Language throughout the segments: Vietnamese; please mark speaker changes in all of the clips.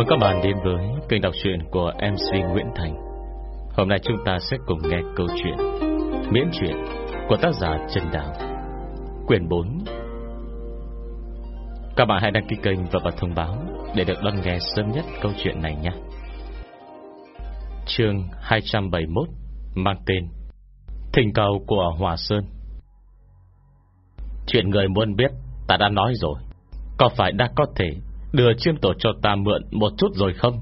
Speaker 1: mừng các bạn đến với kênh đọc truyện của MC Nguyễn Thành. Hôm nay chúng ta sẽ cùng nghe câu chuyện Miễn truyện của tác giả Trần Đào. Quyển 4 Các bạn hãy đăng ký kênh và bật thông báo Để được đón nghe sớm nhất câu chuyện này nhé. Chương 271 Mang tên Thỉnh cầu của Hòa Sơn. Chuyện người muốn biết Ta đã nói rồi. Có phải đã có thể Đưa chiêm tổ cho ta mượn một chút rồi không?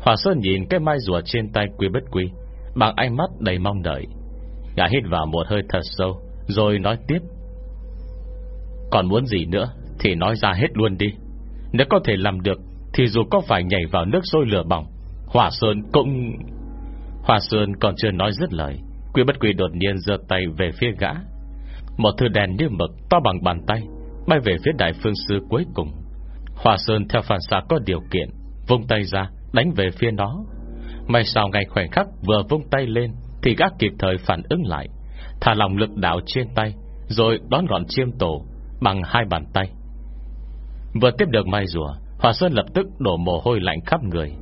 Speaker 1: Hòa Sơn nhìn cái mai rùa trên tay Quy bất Quy, Bằng ánh mắt đầy mong đợi. Gã hít vào một hơi thật sâu, Rồi nói tiếp. Còn muốn gì nữa Thì nói ra hết luôn đi. Nếu có thể làm được, Thì dù có phải nhảy vào nước sôi lửa bỏng, Hòa Sơn cũng Hòa Sơn còn chưa nói dứt lời, Quy bất Quy đột nhiên giơ tay về phía gã. Một thư đèn như mực To bằng bàn tay, Bay về phía đại phương sư cuối cùng. Hòa Sơn theo phản xạ có điều kiện, Vung tay ra, đánh về phía nó. May sao ngay khoảnh khắc vừa vung tay lên Thì gác kịp thời phản ứng lại, Thả lòng lực đạo trên tay, Rồi đón gọn chiêm tổ Bằng hai bàn tay. Vừa tiếp được mai rùa Hòa Sơn lập tức đổ mồ hôi lạnh khắp người.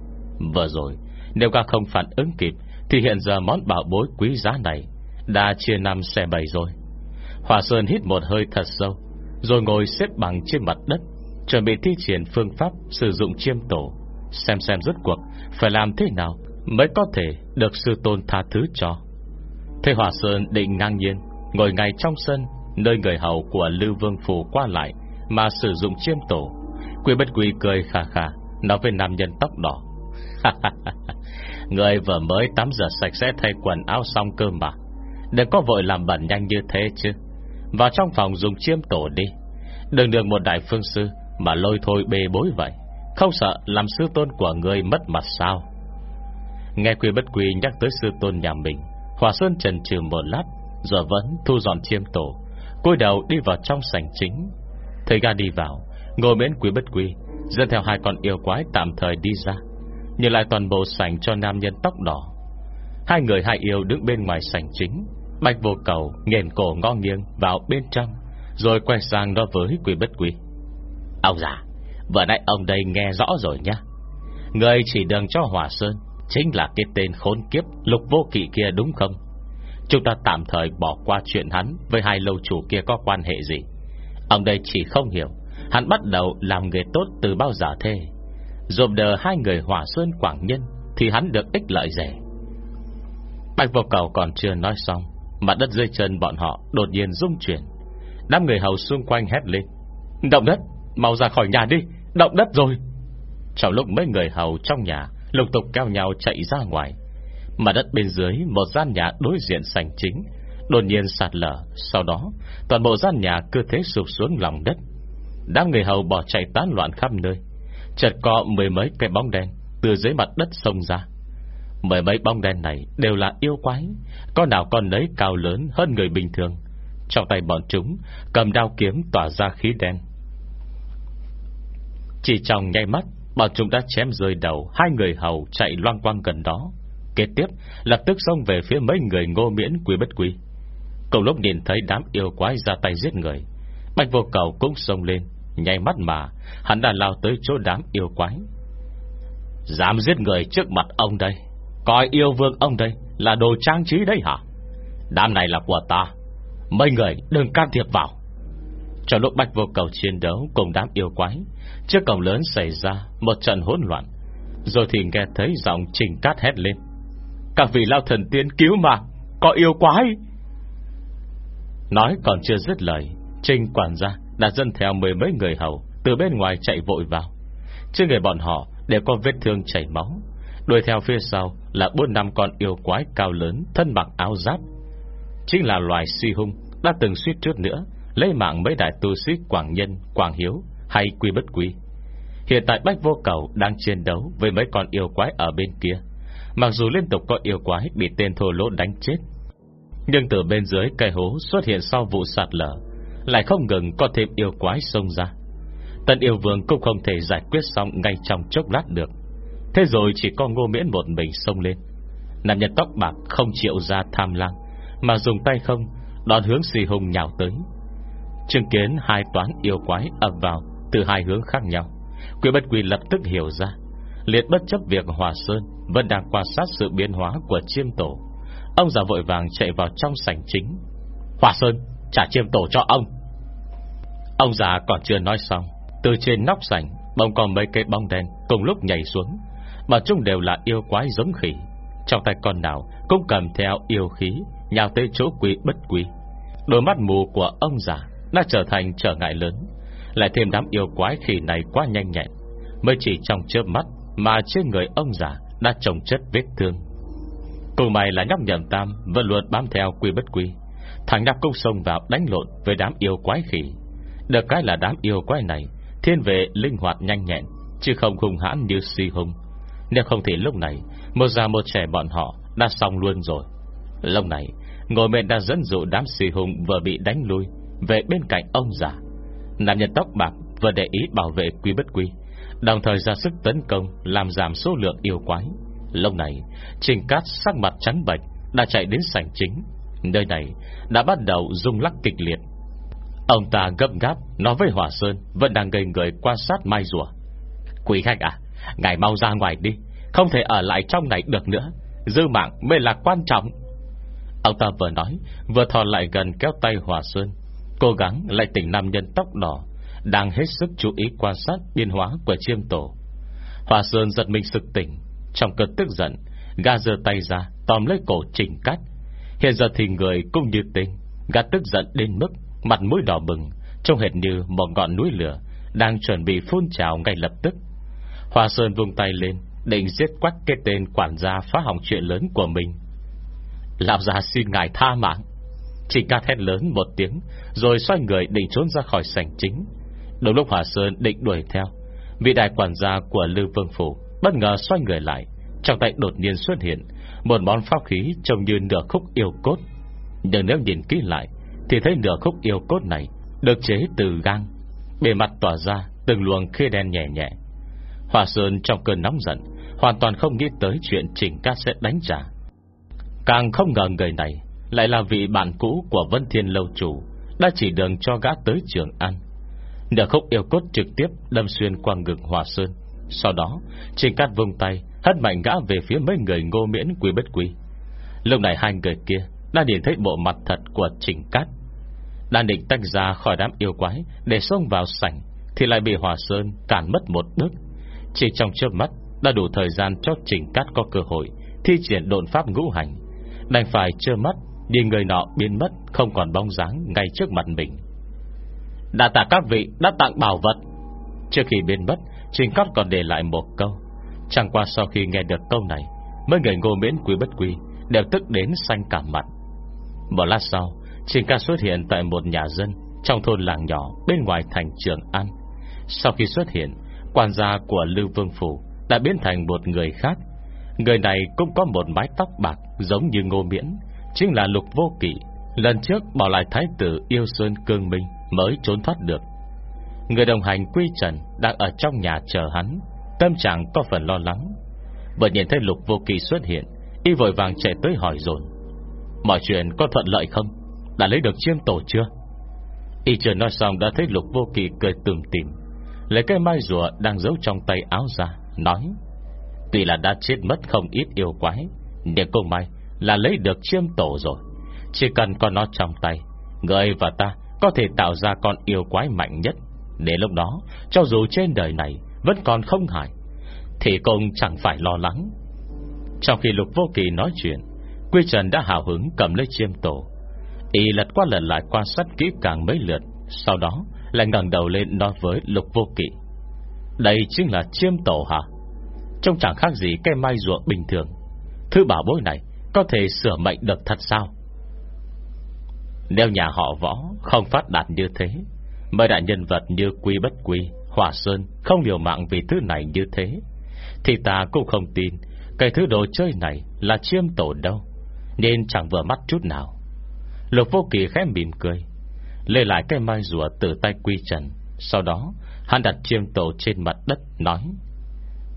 Speaker 1: Vừa rồi, Nếu gác không phản ứng kịp Thì hiện giờ món bảo bối quý giá này Đã chia năm xe bảy rồi. Hòa Sơn hít một hơi thật sâu, Rồi ngồi xếp bằng trên mặt đất. Chuẩn bị thi triển phương pháp Sử dụng chiêm tổ, Xem xem rốt cuộc Phải làm thế nào Mới có thể được sư tôn tha thứ cho. Thế Hòa Sơn định ngang nhiên Ngồi ngay trong sân, Nơi người hầu của Lưu Vương Phủ qua lại Mà sử dụng chiêm tổ. Quy bất quy cười khà khà, Nói với nam nhân tóc đỏ. Người vừa mới tắm rửa sạch sẽ thay quần áo xong cơ mà. Đừng có vội làm bẩn nhanh như thế chứ. Vào trong phòng dùng chiêm tổ đi. Đừng được một đại phương sư mà lôi thôi bê bối vậy. Không sợ làm sư tôn của người mất mặt sao? Nghe quy bất quy nhắc tới sư tôn nhà mình, Hòa Sơn trần trừ một lát, Rồi vẫn thu dọn chiêm tổ, cúi đầu đi vào trong sảnh chính. Thầy ga đi vào, Ngồi miễn quý bất quy, Dẫn theo hai con yêu quái tạm thời đi ra, Nhìn lại toàn bộ sảnh cho nam nhân tóc đỏ. Hai người hai yêu đứng bên ngoài sảnh chính, Bạch vô cầu nghền cổ ngon nghiêng vào bên trong, Rồi quay sang đó với quý bất quý Ông già Vừa nãy ông đây nghe rõ rồi nhá. Người chỉ đường cho Hòa Sơn Chính là cái tên khốn kiếp Lục vô kỵ kia đúng không? Chúng ta tạm thời bỏ qua chuyện hắn Với hai lâu chủ kia có quan hệ gì? Ông đây chỉ không hiểu Hắn bắt đầu làm người tốt từ bao giờ thế? Dồm đờ hai người Hòa sơn quảng nhân Thì hắn được ích lợi rẻ. Bạch vô cầu còn chưa nói xong Mặt đất dưới chân bọn họ đột nhiên rung chuyển. Đám người hầu xung quanh hét lên. Động đất, mau ra khỏi nhà đi, Động đất rồi. Trong lúc mấy người hầu trong nhà, Lục tục cao nhau chạy ra ngoài. Mà đất bên dưới, một gian nhà đối diện sành chính, Đột nhiên sạt lở. Sau đó, toàn bộ gian nhà cơ thế sụp xuống lòng đất. Đám người hầu bỏ chạy tán loạn khắp nơi. Chợt có mười mấy cái bóng đen Từ dưới mặt đất sông ra. Mười mấy bóng đen này đều là yêu quái Con nào con nấy cao lớn hơn người bình thường. Trong tay bọn chúng, Cầm đao kiếm tỏa ra khí đen. Chỉ trong nháy mắt, Bọn chúng đã chém rơi đầu Hai người hầu chạy loang quang gần đó. Kế tiếp, lập tức xông về phía mấy người ngô miễn quý bất quý cầu lúc nhìn thấy đám yêu quái ra tay giết người, Bạch vô cầu cũng xông lên, Nháy mắt mà, Hắn đã lao tới chỗ đám yêu quái. Dám giết người trước mặt ông đây, Coi yêu vương ông đây Là đồ trang trí đấy hả? Đám này là của ta, Mấy người đừng can thiệp vào. Trong lúc bạch vô cầu chiến đấu Cùng đám yêu quái Trước cổng lớn xảy ra một trận hỗn loạn. Rồi thì nghe thấy giọng trình cát hét lên. Các vị lao thần tiên cứu mà Có yêu quái. Nói còn chưa dứt lời Trình quản gia đã dân theo mười mấy người hầu Từ bên ngoài chạy vội vào. Trên người bọn họ đều có vết thương chảy máu. Đuổi theo phía sau Là bốn năm con yêu quái cao lớn Thân mặc áo giáp. Chính là loài suy hung Đã từng suýt trước nữa Lấy mạng mấy đại tu sĩ Quảng Nhân, Quảng Hiếu hay Quy Bất Quy. Hiện tại Bách Vô Cầu đang chiến đấu Với mấy con yêu quái ở bên kia. Mặc dù liên tục có yêu quái Bị tên thô lỗ đánh chết, Nhưng từ bên dưới cây hố xuất hiện sau vụ sạt lở, Lại không ngừng có thêm yêu quái xông ra. Tân yêu vương cũng không thể giải quyết xong Ngay trong chốc lát được. Thế rồi chỉ có ngô miễn một mình xông lên. Nam nhân tóc bạc không chịu ra tham lang Mà dùng tay không, Đón hướng xì hùng nhào tới. Chứng kiến hai toán yêu quái ập vào từ hai hướng khác nhau. Quỷ bất quỷ lập tức hiểu ra, Liệt bất chấp việc Hòa Sơn, Vẫn đang quan sát sự biến hóa của chiêm tổ. Ông già vội vàng chạy vào trong sảnh chính. Hòa Sơn, trả chiêm tổ cho ông. Ông già còn chưa nói xong, Từ trên nóc sảnh Bông còn mấy cây bông đen cùng lúc nhảy xuống, Mà chúng đều là yêu quái giống khỉ. Trong tay con nào Cũng cầm theo yêu khí, Nhào tới chỗ quý bất quý Đôi mắt mù của ông già Đã trở thành trở ngại lớn. Lại thêm đám yêu quái khỉ này quá nhanh nhẹn, Mới chỉ trong chớp mắt Mà trên người ông già Đã trồng chất vết thương. Cùng mày là nhóc nhầm tam, Vẫn luôn bám theo quy bất quy. Thằng nhóc cũng xông vào đánh lộn Với đám yêu quái khỉ. Được cái là đám yêu quái này, Thiên về linh hoạt nhanh nhẹn, Chứ không hung hãn như si hung. Nếu không thì lúc này, Một già một trẻ bọn họ đã xong luôn rồi. Lúc này, Ngồi mẹ đã dẫn dụ đám si hùng Vừa bị đánh lui Về bên cạnh ông già. Nạn nhân tóc bạc vừa để ý bảo vệ quy bất quy, Đồng thời ra sức tấn công, Làm giảm số lượng yêu quái. Lúc này, Trình Cát sắc mặt trắng bệch, Đã chạy đến sảnh chính. Nơi này đã bắt đầu rung lắc kịch liệt. Ông ta gấp gáp Nói với Hòa Sơn Vẫn đang gây người quan sát mai rùa. Quý khách à Ngài mau ra ngoài đi, Không thể ở lại trong này được nữa, Dư mạng mới là quan trọng. Ông ta vừa nói, Vừa thò lại gần kéo tay Hòa Sơn. Cố gắng lại tỉnh nam nhân tóc đỏ Đang hết sức chú ý quan sát Biên hóa của chiêm tổ. Hòa Sơn giật mình sực tỉnh Trong cơn tức giận Gà giơ tay ra tóm lấy cổ chỉnh cắt. Hiện giờ thì người cũng như tình, Gà tức giận đến mức Mặt mũi đỏ bừng Trông hệt như một ngọn núi lửa Đang chuẩn bị phun trào ngay lập tức. Hòa Sơn vung tay lên Định giết quách cái tên quản gia phá hỏng chuyện lớn của mình. Lão già xin ngài tha mạng. Chỉ ca thét lớn một tiếng, Rồi xoay người định trốn ra khỏi sảnh chính. Đúng lúc Hòa Sơn định đuổi theo, Vị đại quản gia của Lưu Vương Phủ Bất ngờ xoay người lại, Trong tay đột nhiên xuất hiện Một món pháp khí trông như nửa khúc yêu cốt. Nhưng nếu nhìn kỹ lại, Thì thấy nửa khúc yêu cốt này Được chế từ gang, Bề mặt tỏa ra từng luồng khê đen nhẹ nhẹ. Hòa Sơn trong cơn nóng giận, Hoàn toàn không nghĩ tới chuyện Trình ca sẽ đánh trả. Càng không ngờ người này lại là vị bạn cũ của Vân Thiên Lâu Chủ, Đã chỉ đường cho gã tới trường ăn. Nửa khúc yêu cốt trực tiếp Đâm xuyên qua ngực Hòa Sơn. Sau đó Trình Cát vung tay, Hất mạnh gã về phía mấy người ngô miễn quý bất quý Lúc này hai người kia Đã nhìn thấy bộ mặt thật của Trình Cát. Đang định tách ra khỏi đám yêu quái Để xông vào sảnh, Thì lại bị Hòa Sơn cản mất một bước. Chỉ trong chớp mắt, Đã đủ thời gian cho Trình Cát có cơ hội Thi triển độn pháp ngũ hành. Đành phải trơ mắt Đi người nọ biến mất, Không còn bóng dáng ngay trước mặt mình. Đã tạ các vị đã tặng bảo vật. Trước khi biến mất, Trình Cát còn để lại một câu. Chẳng qua sau khi nghe được câu này, Mấy người ngô miễn quý bất quý Đều tức đến xanh cả mặt. Một lát sau, Trình ca xuất hiện tại một nhà dân Trong thôn làng nhỏ bên ngoài thành trường An. Sau khi xuất hiện, Quan gia của Lưu Vương Phủ Đã biến thành một người khác. Người này cũng có một mái tóc bạc Giống như ngô miễn. Chính là lục vô kỵ. Lần trước bỏ lại thái tử yêu xuân cương minh Mới trốn thoát được. Người đồng hành quy trần Đang ở trong nhà chờ hắn. Tâm trạng có phần lo lắng. Vừa nhìn thấy lục vô kỳ xuất hiện, Y vội vàng chạy tới hỏi dồn. Mọi chuyện có thuận lợi không? Đã lấy được chiêm tổ chưa? Y chưa nói xong đã thấy lục vô kỳ cười tùm tìm Lấy cái mai rùa đang giấu trong tay áo ra, Nói. Tuy là đã chết mất không ít yêu quái, Nhưng cô mai là lấy được chiêm tổ rồi. Chỉ cần có nó trong tay, Người và ta có thể tạo ra con yêu quái mạnh nhất. Để lúc đó, Cho dù trên đời này Vẫn còn không hại, Thì cũng chẳng phải lo lắng. Trong khi lục vô kỳ nói chuyện, Quy Trần đã hào hứng cầm lấy chiêm tổ. Y lật qua lần lại quan sát kỹ càng mấy lượt, Sau đó lại ngẩng đầu lên nói với lục vô kỵ. Đây chính là chiêm tổ hả? Trông chẳng khác gì cây mai ruộng bình thường. Thứ bảo bối này có thể sửa mệnh được thật sao? Nếu nhà họ võ Không phát đạt như thế Mới đại nhân vật như quy bất quy Hòa Sơn không liều mạng vì thứ này như thế, Thì ta cũng không tin Cái thứ đồ chơi này là chiêm tổ đâu, Nên chẳng vừa mắt chút nào. Lục vô kỳ khẽ mỉm cười Lê lại cái mai rùa từ tay quy trần, Sau đó Hắn đặt chiêm tổ trên mặt đất, Nói,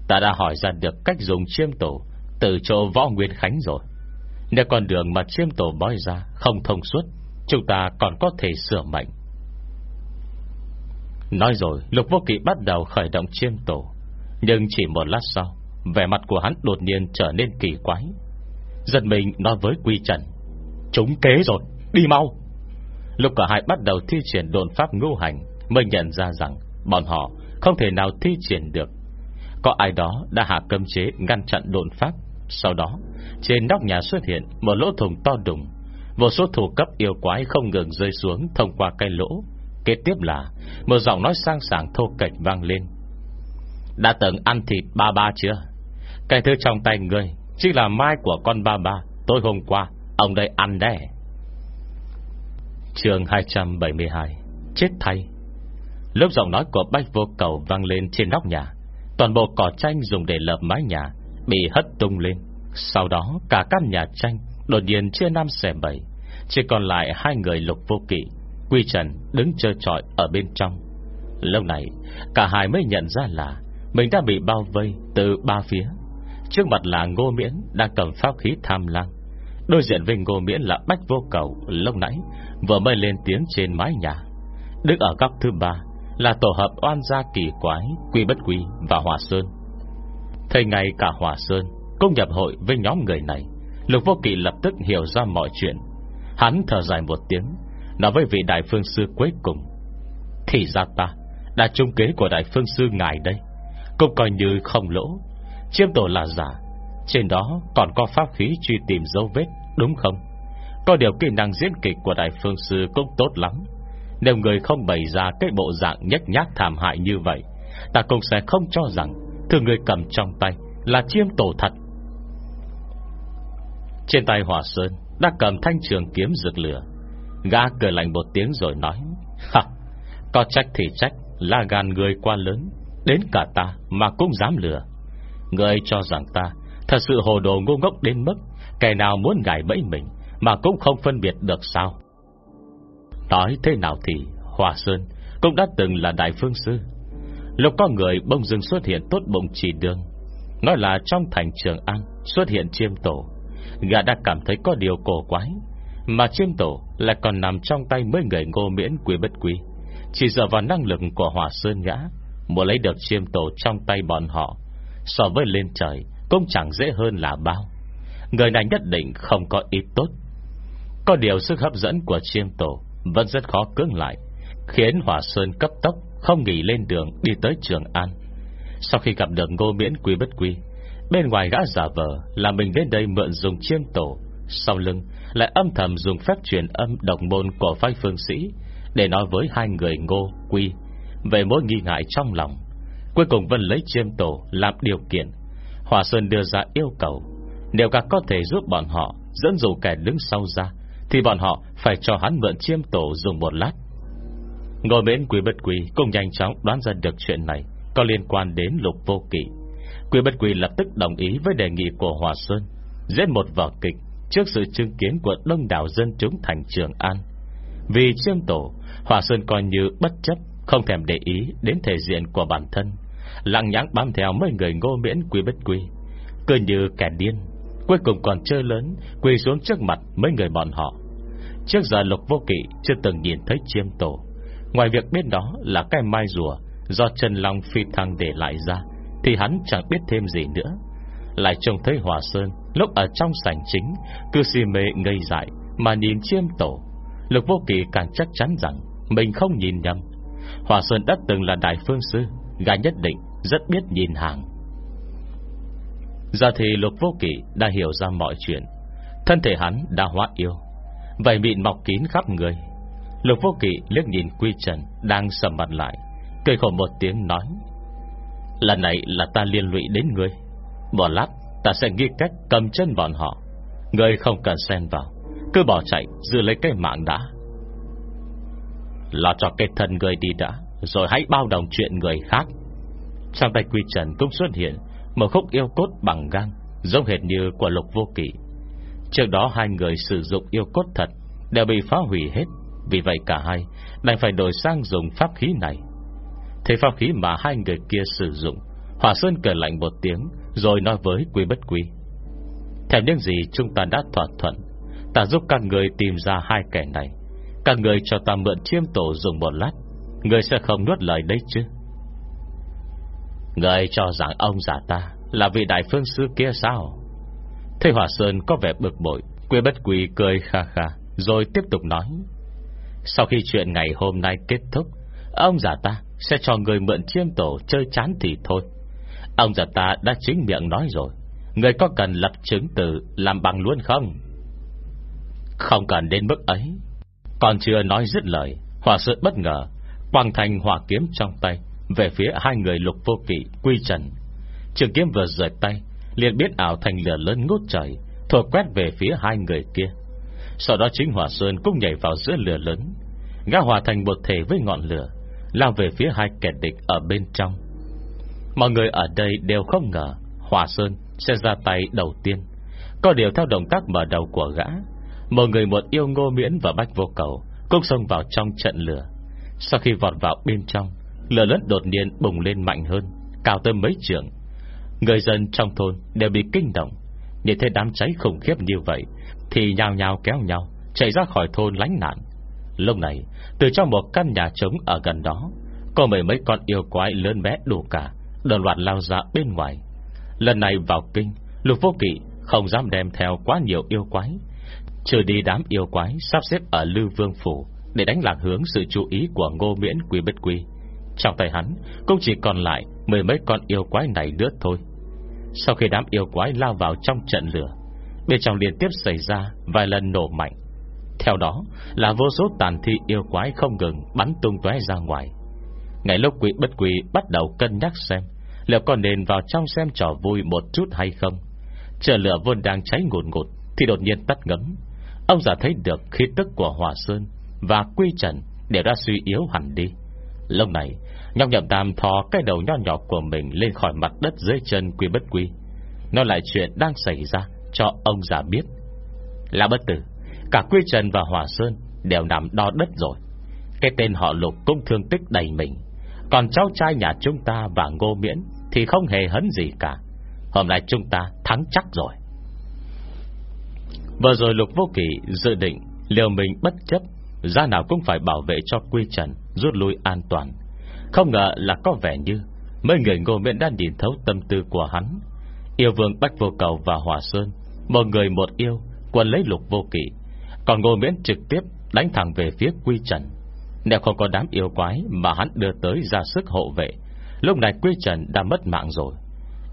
Speaker 1: Ta đã hỏi ra được cách dùng chiêm tổ Từ chỗ võ Nguyên Khánh rồi. Nếu con đường mà chiêm tổ bói ra Không thông suốt, Chúng ta còn có thể sửa mệnh. Nói rồi, Lục vô kỵ bắt đầu khởi động chiêm tổ. Nhưng chỉ một lát sau, Vẻ mặt của hắn đột nhiên trở nên kỳ quái. Giật mình nói với Quy Trần, Chúng kế rồi, Đi mau. Lúc cả hai bắt đầu thi triển đồn pháp ngũ hành, Mới nhận ra rằng Bọn họ không thể nào thi triển được. Có ai đó đã hạ cấm chế Ngăn chặn đồn pháp. Sau đó trên nóc nhà xuất hiện Một lỗ thùng to đùng. Một số thủ cấp yêu quái không ngừng rơi xuống Thông qua cây lỗ. Kế tiếp là Một giọng nói sang sảng thô kệch vang lên. Đã từng ăn thịt ba ba chưa? Cái thứ trong tay người, Chính là mai của con ba ba. Tôi hôm qua Ông đây ăn đẻ Trường 272 Chết thay. Lớp giọng nói của Bách Vô Cầu vang lên trên nóc nhà. Toàn bộ cỏ tranh dùng để lợp mái nhà. Bị hất tung lên. Sau đó, cả căn nhà tranh Đột nhiên chia năm xẻ bảy. Chỉ còn lại hai người lục vô kỵ, Quy Trần đứng chơi trọi ở bên trong. Lâu này, Cả hai mới nhận ra là Mình đã bị bao vây từ ba phía. Trước mặt là Ngô Miễn Đang cầm pháp khí tham lang Đối diện với Ngô Miễn là Bách Vô Cầu Lúc nãy vừa mới lên tiếng trên mái nhà. Đứng ở góc thứ ba Là tổ hợp oan gia kỳ quái, Quy Bất Quy và Hòa Sơn. Thầy ngày cả Hòa Sơn Cũng nhập hội với nhóm người này, Lục Vô Kỵ lập tức hiểu ra mọi chuyện. Hắn thở dài một tiếng, Nói với vị đại phương sư cuối cùng, Thì ra ta Đã trung kế của đại phương sư ngài đây, Cũng coi như không lỗ. Chiêm tổ là giả, Trên đó còn có pháp khí truy tìm dấu vết, Đúng không? Có điều kỹ năng diễn kịch của đại phương sư cũng tốt lắm. Nếu người không bày ra Cái bộ dạng nhách nhác thảm hại như vậy, Ta cũng sẽ không cho rằng Thứ người cầm trong tay, Là chiêm tổ thật. Trên tay Hòa Sơn Đã cầm thanh trường kiếm rực lửa. Gã cười lạnh một tiếng rồi nói, Ha, Có trách thì trách Là gan người quá lớn, Đến cả ta mà cũng dám lừa. Người cho rằng ta Thật sự hồ đồ ngu ngốc đến mức Kẻ nào muốn gài bẫy mình Mà cũng không phân biệt được sao? Nói thế nào thì Hòa Sơn cũng đã từng là đại phương sư Lúc có người bông dưng xuất hiện tốt bụng chỉ đường. Nói là trong thành trường An, Xuất hiện chiêm tổ. Gã đã cảm thấy có điều cổ quái, Mà chiêm tổ lại còn nằm trong tay Mấy người ngô miễn quý bất quý Chỉ dựa vào năng lực của Hòa Sơn Gã, Muốn lấy được chiêm tổ trong tay bọn họ, So với lên trời Cũng chẳng dễ hơn là bao. Người này nhất định không có ý tốt. Có điều sức hấp dẫn của chiêm tổ Vẫn rất khó cưỡng lại, Khiến Hòa Sơn cấp tốc không nghỉ lên đường đi tới Trường An. Sau khi gặp được ngô miễn quý bất quý Bên ngoài gã giả vờ Là mình đến đây mượn dùng chiêm tổ. Sau lưng lại âm thầm dùng phép truyền âm Độc môn của phái phương sĩ Để nói với hai người ngô quy Về mối nghi ngại trong lòng. Cuối cùng Vân lấy chiêm tổ làm điều kiện. Hòa Sơn đưa ra yêu cầu, Nếu các có thể giúp bọn họ Dẫn dụ kẻ đứng sau ra, Thì bọn họ phải cho hắn mượn chiêm tổ dùng một lát. Ngồi bên quỷ bất quỷ Cũng nhanh chóng đoán ra được chuyện này, Có liên quan đến lục vô kỵ. Quỷ bất quỷ lập tức đồng ý với đề nghị của Hòa Sơn Diễn một vở kịch Trước sự chứng kiến của đông đảo dân chúng thành Trường An. Vì chiêm tổ, Hòa Sơn coi như bất chấp, Không thèm để ý đến thể diện của bản thân, Lặng nhãng bám theo mấy người ngô miễn quỷ bất quỷ Cứ như kẻ điên, Cuối cùng còn chơi lớn, Quỳ xuống trước mặt mấy người bọn họ. Trước giờ lục vô kỵ chưa từng nhìn thấy chiêm tổ. Ngoài việc biết đó là cái mai rùa Do Trần Long phi thăng để lại ra, Thì hắn chẳng biết thêm gì nữa. Lại trông thấy Hòa Sơn Lúc ở trong sảnh chính, Cứ si mê ngây dại Mà nhìn chiêm tổ. Lục vô kỳ càng chắc chắn rằng Mình không nhìn nhầm. Hòa Sơn đã từng là đại phương sư Gã nhất định rất biết nhìn hàng. Giờ thì lục vô kỷ đã hiểu ra mọi chuyện. Thân thể hắn đã hóa yêu Vậy mịn mọc kín khắp người. Lục vô kỷ liếc nhìn Quy Trần Đang sầm mặt lại, Cười khổ một tiếng nói, Lần này là ta liên lụy đến ngươi. Bỏ lát ta sẽ ghi cách cầm chân bọn họ. Ngươi không cần xen vào, Cứ bỏ chạy, giữ lấy cái mạng đã. Lo cho cái thân ngươi đi đã, Rồi hãy bao đồng chuyện người khác. Trong tay Quy Trần cũng xuất hiện Một khúc yêu cốt bằng găng Giống hệt như của lục vô kỷ Trước đó hai người sử dụng yêu cốt thật, Đều bị phá hủy hết. Vì vậy cả hai, đành phải đổi sang dùng pháp khí này. Thế pháp khí mà hai người kia sử dụng Hỏa Sơn cười lạnh một tiếng, Rồi nói với Quy Bất Quy Theo những gì chúng ta đã thỏa thuận, Ta giúp các người tìm ra hai kẻ này. Các người cho ta mượn chiêm tổ dùng một lát, Người sẽ không nuốt lời đấy chứ? Người cho rằng ông giả ta Là vị đại phương sư kia sao? Thế Hòa Sơn có vẻ bực bội, Quy bất quỳ cười kha kha, Rồi tiếp tục nói sau khi chuyện ngày hôm nay kết thúc, Ông già ta sẽ cho người mượn chiêm tổ Chơi chán thì thôi. Ông già ta đã chính miệng nói rồi. Người có cần lập chứng từ Làm bằng luôn không? Không cần đến mức ấy. Còn chưa nói dứt lời Hòa sự bất ngờ, Quang thành hỏa kiếm trong tay, Về phía hai người lục vô kỵ quy trần. Trường kiếm vừa rời tay, liền biết ảo thành lửa lớn ngút trời, Thổi quét về phía hai người kia. Sau đó chính Hỏa Sơn cũng nhảy vào giữa lửa lớn. Gã hòa thành một thể với ngọn lửa, Lao về phía hai kẻ địch ở bên trong. Mọi người ở đây đều không ngờ Hỏa Sơn sẽ ra tay đầu tiên. Có điều theo động tác mở đầu của gã, Một người một yêu ngô miễn và bách vô cầu Cũng xông vào trong trận lửa. Sau khi vọt vào bên trong, Lửa lớn đột nhiên bùng lên mạnh hơn, Cao tới mấy trường Người dân trong thôn đều bị kinh động. Nhìn thấy đám cháy khủng khiếp như vậy thì nhào nhào kéo nhau, Chạy ra khỏi thôn lánh nạn. Lúc này, từ trong một căn nhà trống ở gần đó, Có mấy mấy con yêu quái lớn bé đủ cả Đồn loạt lao ra bên ngoài. Lần này vào kinh, Lục vô kỵ không dám đem theo quá nhiều yêu quái, Trừ đi đám yêu quái Sắp xếp ở Lưu Vương Phủ Để đánh lạc hướng sự chú ý của ngô miễn Quý bất Quý. Trong tay hắn, Cũng chỉ còn lại mười mấy con yêu quái này nữa thôi. Sau khi đám yêu quái lao vào trong trận lửa Bên trong liên tiếp xảy ra Vài lần nổ mạnh. Theo đó là vô số tàn thi yêu quái không ngừng Bắn tung tóe ra ngoài. Ngày lúc quỷ bất quỷ bắt đầu cân nhắc xem Liệu có nên vào trong xem trò vui Một chút hay không. Chờ lửa vốn đang cháy ngụt ngụt Thì đột nhiên tắt ngấm. Ông giả thấy được khí tức của Hòa Sơn Và Quy Trần đều đã suy yếu hẳn đi. Lúc này Nhọc nhậm tam thò cái đầu nho nhỏ của mình Lên khỏi mặt đất dưới chân quy bất quy. Nó lại chuyện đang xảy ra. Cho ông già biết. Là bất tử, Cả quy trần và hòa sơn Đều nằm đo đất rồi. Cái tên họ lục cũng thương tích đầy mình. Còn cháu trai nhà chúng ta và ngô miễn Thì không hề hấn gì cả. Hôm nay chúng ta thắng chắc rồi. Vừa rồi lục vô kỷ dự định Liều mình bất chấp Ra nào cũng phải bảo vệ cho quy trần, Rút lui an toàn. Không ngờ là có vẻ như Mấy người ngô miễn đã nhìn thấu tâm tư của hắn. Yêu vương Bách Vô Cầu và Hòa Sơn một người một yêu Quân lấy lục vô kỵ Còn ngô miễn trực tiếp đánh thẳng về phía quy trần. Nếu không có đám yêu quái Mà hắn đưa tới ra sức hộ vệ Lúc này quy trần đã mất mạng rồi.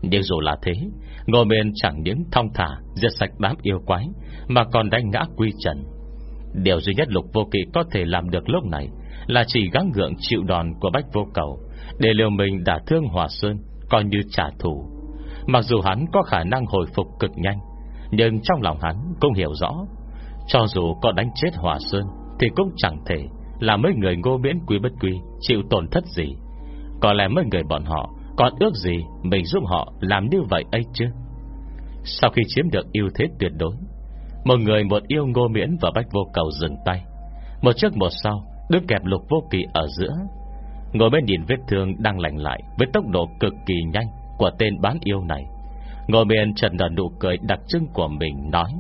Speaker 1: Nhưng dù là thế Ngô miễn chẳng những thong thả Giết sạch đám yêu quái Mà còn đánh ngã quy trần. Điều duy nhất lục vô kỵ có thể làm được lúc này là chỉ gắng gượng chịu đòn của Bách Vô Cầu để liều mình đả thương Hòa Sơn coi như trả thù. Mặc dù hắn có khả năng hồi phục cực nhanh, nhưng trong lòng hắn cũng hiểu rõ, cho dù có đánh chết Hòa Sơn thì cũng chẳng thể là mấy người ngô miễn quý bất quý chịu tổn thất gì. Có lẽ mấy người bọn họ còn ước gì mình giúp họ làm như vậy ấy chứ. Sau khi chiếm được ưu thế tuyệt đối, một người một yêu ngô miễn và bách vô cầu dừng tay. Một trước một sau Đứng kẹp lục vô kỳ ở giữa Ngồi bên nhìn vết thương đang lành lại Với tốc độ cực kỳ nhanh Của tên bán yêu này Ngồi bên trần nở nụ cười đặc trưng của mình, nói,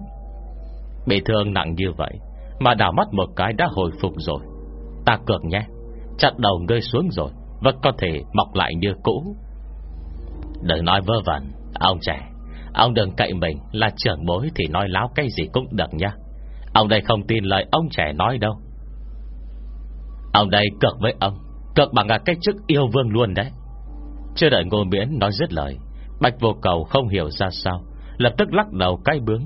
Speaker 1: Bị thương nặng như vậy Mà đảo mắt một cái đã hồi phục rồi. Ta cược nhé, Chặt đầu ngươi xuống rồi Vẫn có thể mọc lại như cũ. Đừng nói vơ vẩn, Ông trẻ. Ông đừng cậy mình là trưởng bối Thì nói láo cái gì cũng được nha Ông đây không tin lời ông trẻ nói đâu. Ông đây cược với ông, Cược bằng cái chức yêu vương luôn đấy. Chưa đợi ngô miễn nói dứt lời Bạch vô cầu không hiểu ra sao, Lập tức lắc đầu cái bướng.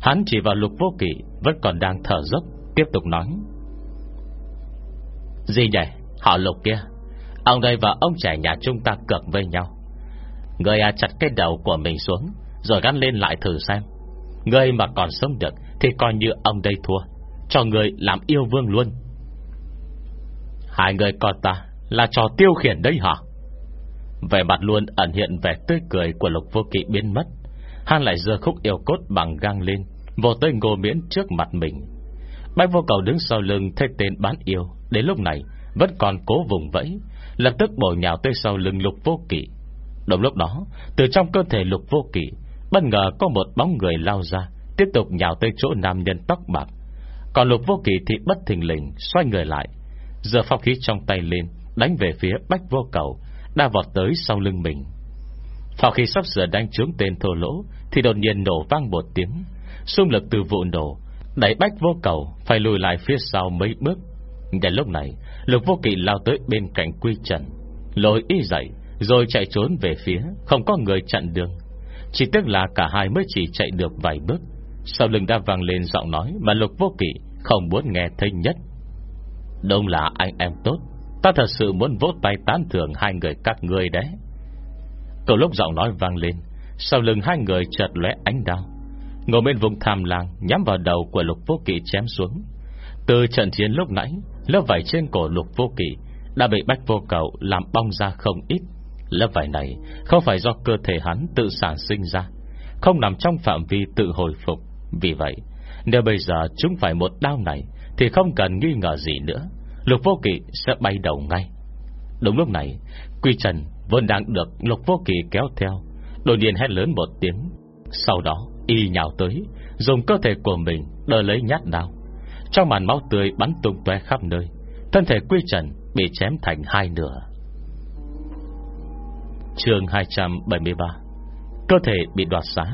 Speaker 1: Hắn chỉ vào lục vô kỵ, Vẫn còn đang thở dốc, Tiếp tục nói. Gì nhỉ, Họ lục kia? Ông đây và ông trẻ nhà chúng ta cược với nhau. Người à chặt cái đầu của mình xuống, Rồi gắn lên lại thử xem. Người mà còn sống được Thì coi như ông đây thua, Cho người làm yêu vương luôn. Hai người con ta Là trò tiêu khiển đấy hả? Về mặt luôn ẩn hiện vẻ tươi cười Của lục vô kỵ biến mất. Han lại dơ khúc yêu cốt bằng gang lên Vô tới ngô miễn trước mặt mình. Bách vô cầu đứng sau lưng Thấy tên bán yêu, Đến lúc này vẫn còn cố vùng vẫy, Lập tức bổ nhào tới sau lưng lục vô kỵ. Đồng lúc đó, Từ trong cơ thể lục vô kỵ, Bất ngờ có một bóng người lao ra, Tiếp tục nhào tới chỗ nam nhân tóc bạc. Còn lục vô kỵ thì bất thình lình Xoay người lại Giờ phong khí trong tay lên, Đánh về phía bách vô cầu đã vọt tới sau lưng mình. Sau khi sắp sửa đánh trúng tên thô lỗ, Thì đột nhiên nổ vang một tiếng, Xung lực từ vụ nổ, Đẩy bách vô cầu, Phải lùi lại phía sau mấy bước. Đến lúc này Lục vô kỵ lao tới bên cạnh quy trần. Lôi y dậy, Rồi chạy trốn về phía, Không có người chặn đường. Chỉ tức là cả hai mới chỉ chạy được vài bước. Sau lưng đã vang lên giọng nói Mà lục vô kỵ không muốn nghe thấy nhất. Đông là anh em tốt. Ta thật sự muốn vỗ tay tán thưởng Hai người các ngươi đấy. Cầu lúc giọng nói vang lên, Sau lưng hai người chợt lóe ánh đau. Ngồi bên vùng tham lang Nhắm vào đầu của lục vô kỵ chém xuống. Từ trận chiến lúc nãy, Lớp vải trên cổ lục vô kỵ Đã bị bách vô cầu làm bong ra không ít. Lớp vải này Không phải do cơ thể hắn tự sản sinh ra, Không nằm trong phạm vi tự hồi phục. Vì vậy, Nếu bây giờ chúng phải một đau này, Thì không cần nghi ngờ gì nữa. Lục vô kỵ sẽ bay đầu ngay. Đúng lúc này, Quy Trần vẫn đang được lục vô kỵ kéo theo. Đột nhiên hét lớn một tiếng. Sau đó, y nhào tới, Dùng cơ thể của mình đỡ lấy nhát đao Trong màn máu tươi bắn tung tóe khắp nơi, Thân thể Quy Trần bị chém thành hai nửa. Chương 273 Cơ thể bị đoạt xá.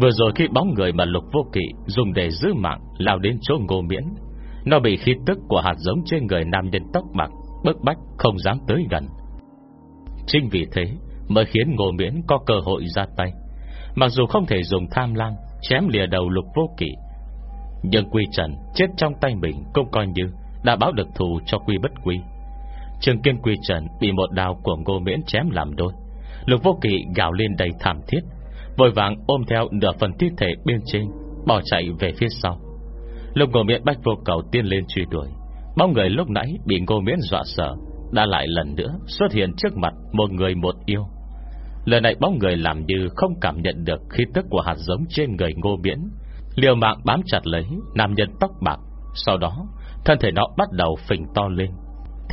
Speaker 1: Vừa rồi khi bóng người mà lục vô kỵ Dùng để giữ mạng Lao đến chỗ ngô miễn nó bị khí tức của hạt giống trên người nam nhân tóc bạc Bức bách không dám tới gần. Chính vì thế Mới khiến ngô miễn có cơ hội ra tay. Mặc dù không thể dùng tham lang Chém lìa đầu lục vô kỵ, Nhưng quy trần chết trong tay mình Cũng coi như đã báo được thù cho quy bất quy. Trường kiên quy trần Bị một đào của ngô miễn chém làm đôi. Lục vô kỵ gào lên đầy thảm thiết, Vội vàng ôm theo nửa phần thi thể bên trên, Bỏ chạy về phía sau. Lục ngô miễn bách vô cầu tiên lên truy đuổi, Bóng người lúc nãy bị ngô miễn dọa sợ, Đã lại lần nữa xuất hiện trước mặt Một người một yêu. Lần này bóng người làm như không cảm nhận được Khí tức của hạt giống trên người ngô miễn. Liều mạng bám chặt lấy, Nam nhân tóc bạc, Sau đó, thân thể nó bắt đầu phình to lên.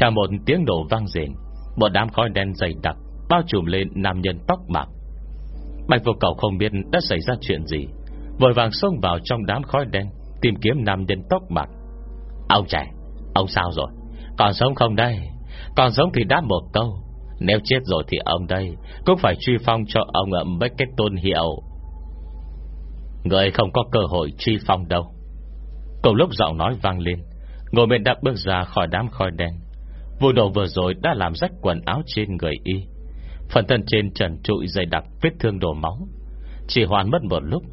Speaker 1: Theo một tiếng nổ vang rền Một đám khói đen dày đặc Bao trùm lên nam nhân tóc bạc. Bạch vô cầu không biết đã xảy ra chuyện gì, Vội vàng xông vào trong đám khói đen. Tìm kiếm nam nhân tóc bạc. Ông trẻ, Ông sao rồi? Còn sống không đây? Còn sống thì đáp một câu. Nếu chết rồi thì ông đây Cũng phải truy phong cho ông ẩm mấy cái tôn hiệu Người không có cơ hội truy phong đâu. Cùng lúc giọng nói vang lên Ngồi bên đã bước ra khỏi đám khói đen. Vụ nổ vừa rồi đã làm rách quần áo trên người y. Phần thân trên trần trụi dày đặc Vết thương đổ máu. Chỉ hoàn mất một lúc.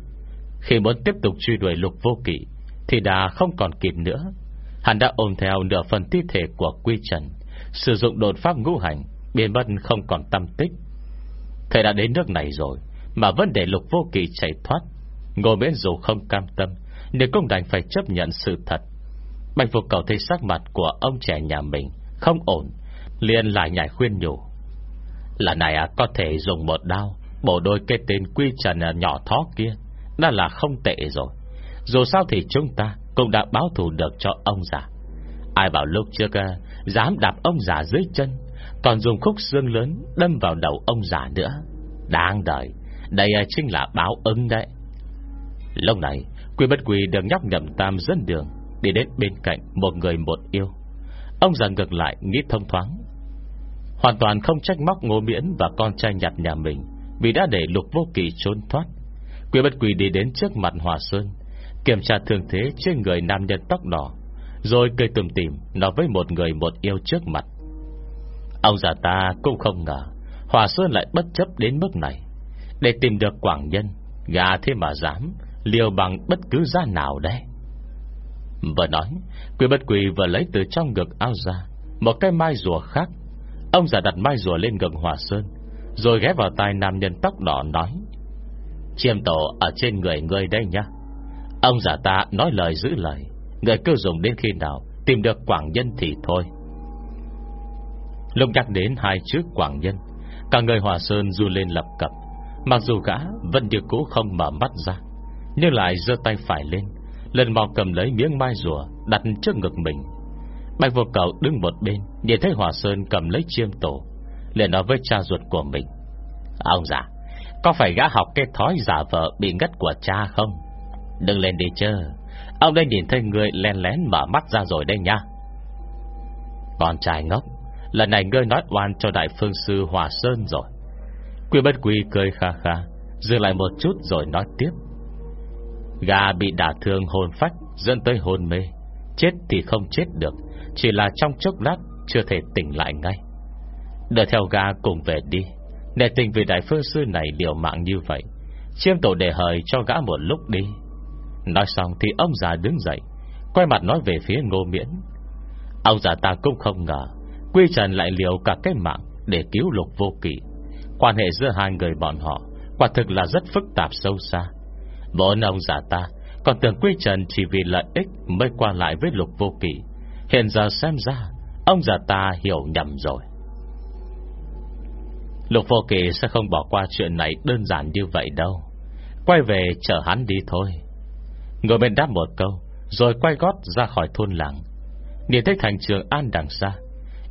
Speaker 1: Khi muốn tiếp tục truy đuổi lục vô kỵ thì đã không còn kịp nữa. Hắn đã ôm theo nửa phần thi thể của Quy Trần Sử dụng đột pháp ngũ hành Biến mất không còn tâm tích. Thầy đã đến nước này rồi Mà vẫn để lục vô kỳ chạy thoát. Ngồi miễn dù không cam tâm Nhưng cũng đành phải chấp nhận sự thật. Bạch vô cầu thấy sắc mặt của ông trẻ nhà mình Không ổn liền lại nhảy khuyên nhủ. Là này à, có thể dùng một đao Bổ đôi cái tên quy trần nhỏ thó kia Đã là không tệ rồi. Dù sao thì chúng ta Cũng đã báo thù được cho ông già. Ai bảo lúc trước à, Dám đạp ông già dưới chân, Còn dùng khúc xương lớn Đâm vào đầu ông già nữa. Đáng đời, Đây à, chính là báo ứng đấy. Lúc này, Quy bất quỳ được nhóc nhầm tam dân đường, Đi đến bên cạnh một người một yêu. Ông già ngược lại nghĩ thông thoáng. Hoàn toàn không trách móc ngô miễn Và con trai nhặt nhà mình Vì đã để lục vô kỳ trốn thoát. Quy bất quỳ đi đến trước mặt Hòa Sơn Kiểm tra thương thế trên người nam nhân tóc đỏ, Rồi cười tùm tìm Nói với một người một yêu trước mặt. Ông già ta cũng không ngờ, Hòa Sơn lại bất chấp đến mức này. Để tìm được quảng nhân Gà thế mà dám, Liều bằng bất cứ giá nào đây Vừa nói Quỷ bất quỳ vừa lấy từ trong ngực áo ra, Một cái mai rùa khác. Ông già đặt mai rùa lên gần Hòa Sơn, Rồi ghé vào tai nam nhân tóc đỏ nói, Chiêm tổ ở trên người người đây nhá. Ông già ta nói lời giữ lời. Người cứ dùng đến khi nào, Tìm được quảng nhân thì thôi. Lúc nhắc đến hai chữ quảng nhân, Cả người Hòa Sơn du lên lập cập. Mặc dù gã vẫn như cũ không mở mắt ra, Nhưng lại giơ tay phải lên, Lần mò cầm lấy miếng mai rùa Đặt trước ngực mình. Bạch vô cầu đứng một bên, Nhìn thấy Hòa Sơn cầm lấy chiêm tổ, liền nói với cha ruột của mình, Ông già, Có phải gã học cái thói giả vợ Bị ngất của cha không? Đừng lên đi chơi Ông đây nhìn thấy người len lén mở mắt ra rồi đây nha. Con trai ngốc, Lần này ngươi nói oan cho đại phương sư Hòa Sơn rồi. Quy bất quy cười kha kha, Dừng lại một chút rồi nói tiếp. Gà bị đả thương hồn phách, Dẫn tới hồn mê. Chết thì không chết được, Chỉ là trong chốc lát Chưa thể tỉnh lại ngay. Đợi theo gà cùng về đi. Nể tình vì đại phương sư này liều mạng như vậy, Chiêm tổ đề hời cho gã một lúc đi. Nói xong thì ông già đứng dậy, Quay mặt nói về phía ngô miễn. Ông già ta cũng không ngờ, Quy Trần lại liều cả cái mạng Để cứu lục vô kỵ. Quan hệ giữa hai người bọn họ Quả thực là rất phức tạp sâu xa. Vốn ông già ta Còn tưởng Quy Trần chỉ vì lợi ích Mới qua lại với lục vô kỵ. Hiện giờ xem ra, Ông già ta hiểu nhầm rồi. Lục vô kỳ sẽ không bỏ qua chuyện này đơn giản như vậy đâu. Quay về chờ hắn đi thôi. Ngồi bên đáp một câu, Rồi quay gót ra khỏi thôn làng. Nhìn thấy thành trường an đằng xa,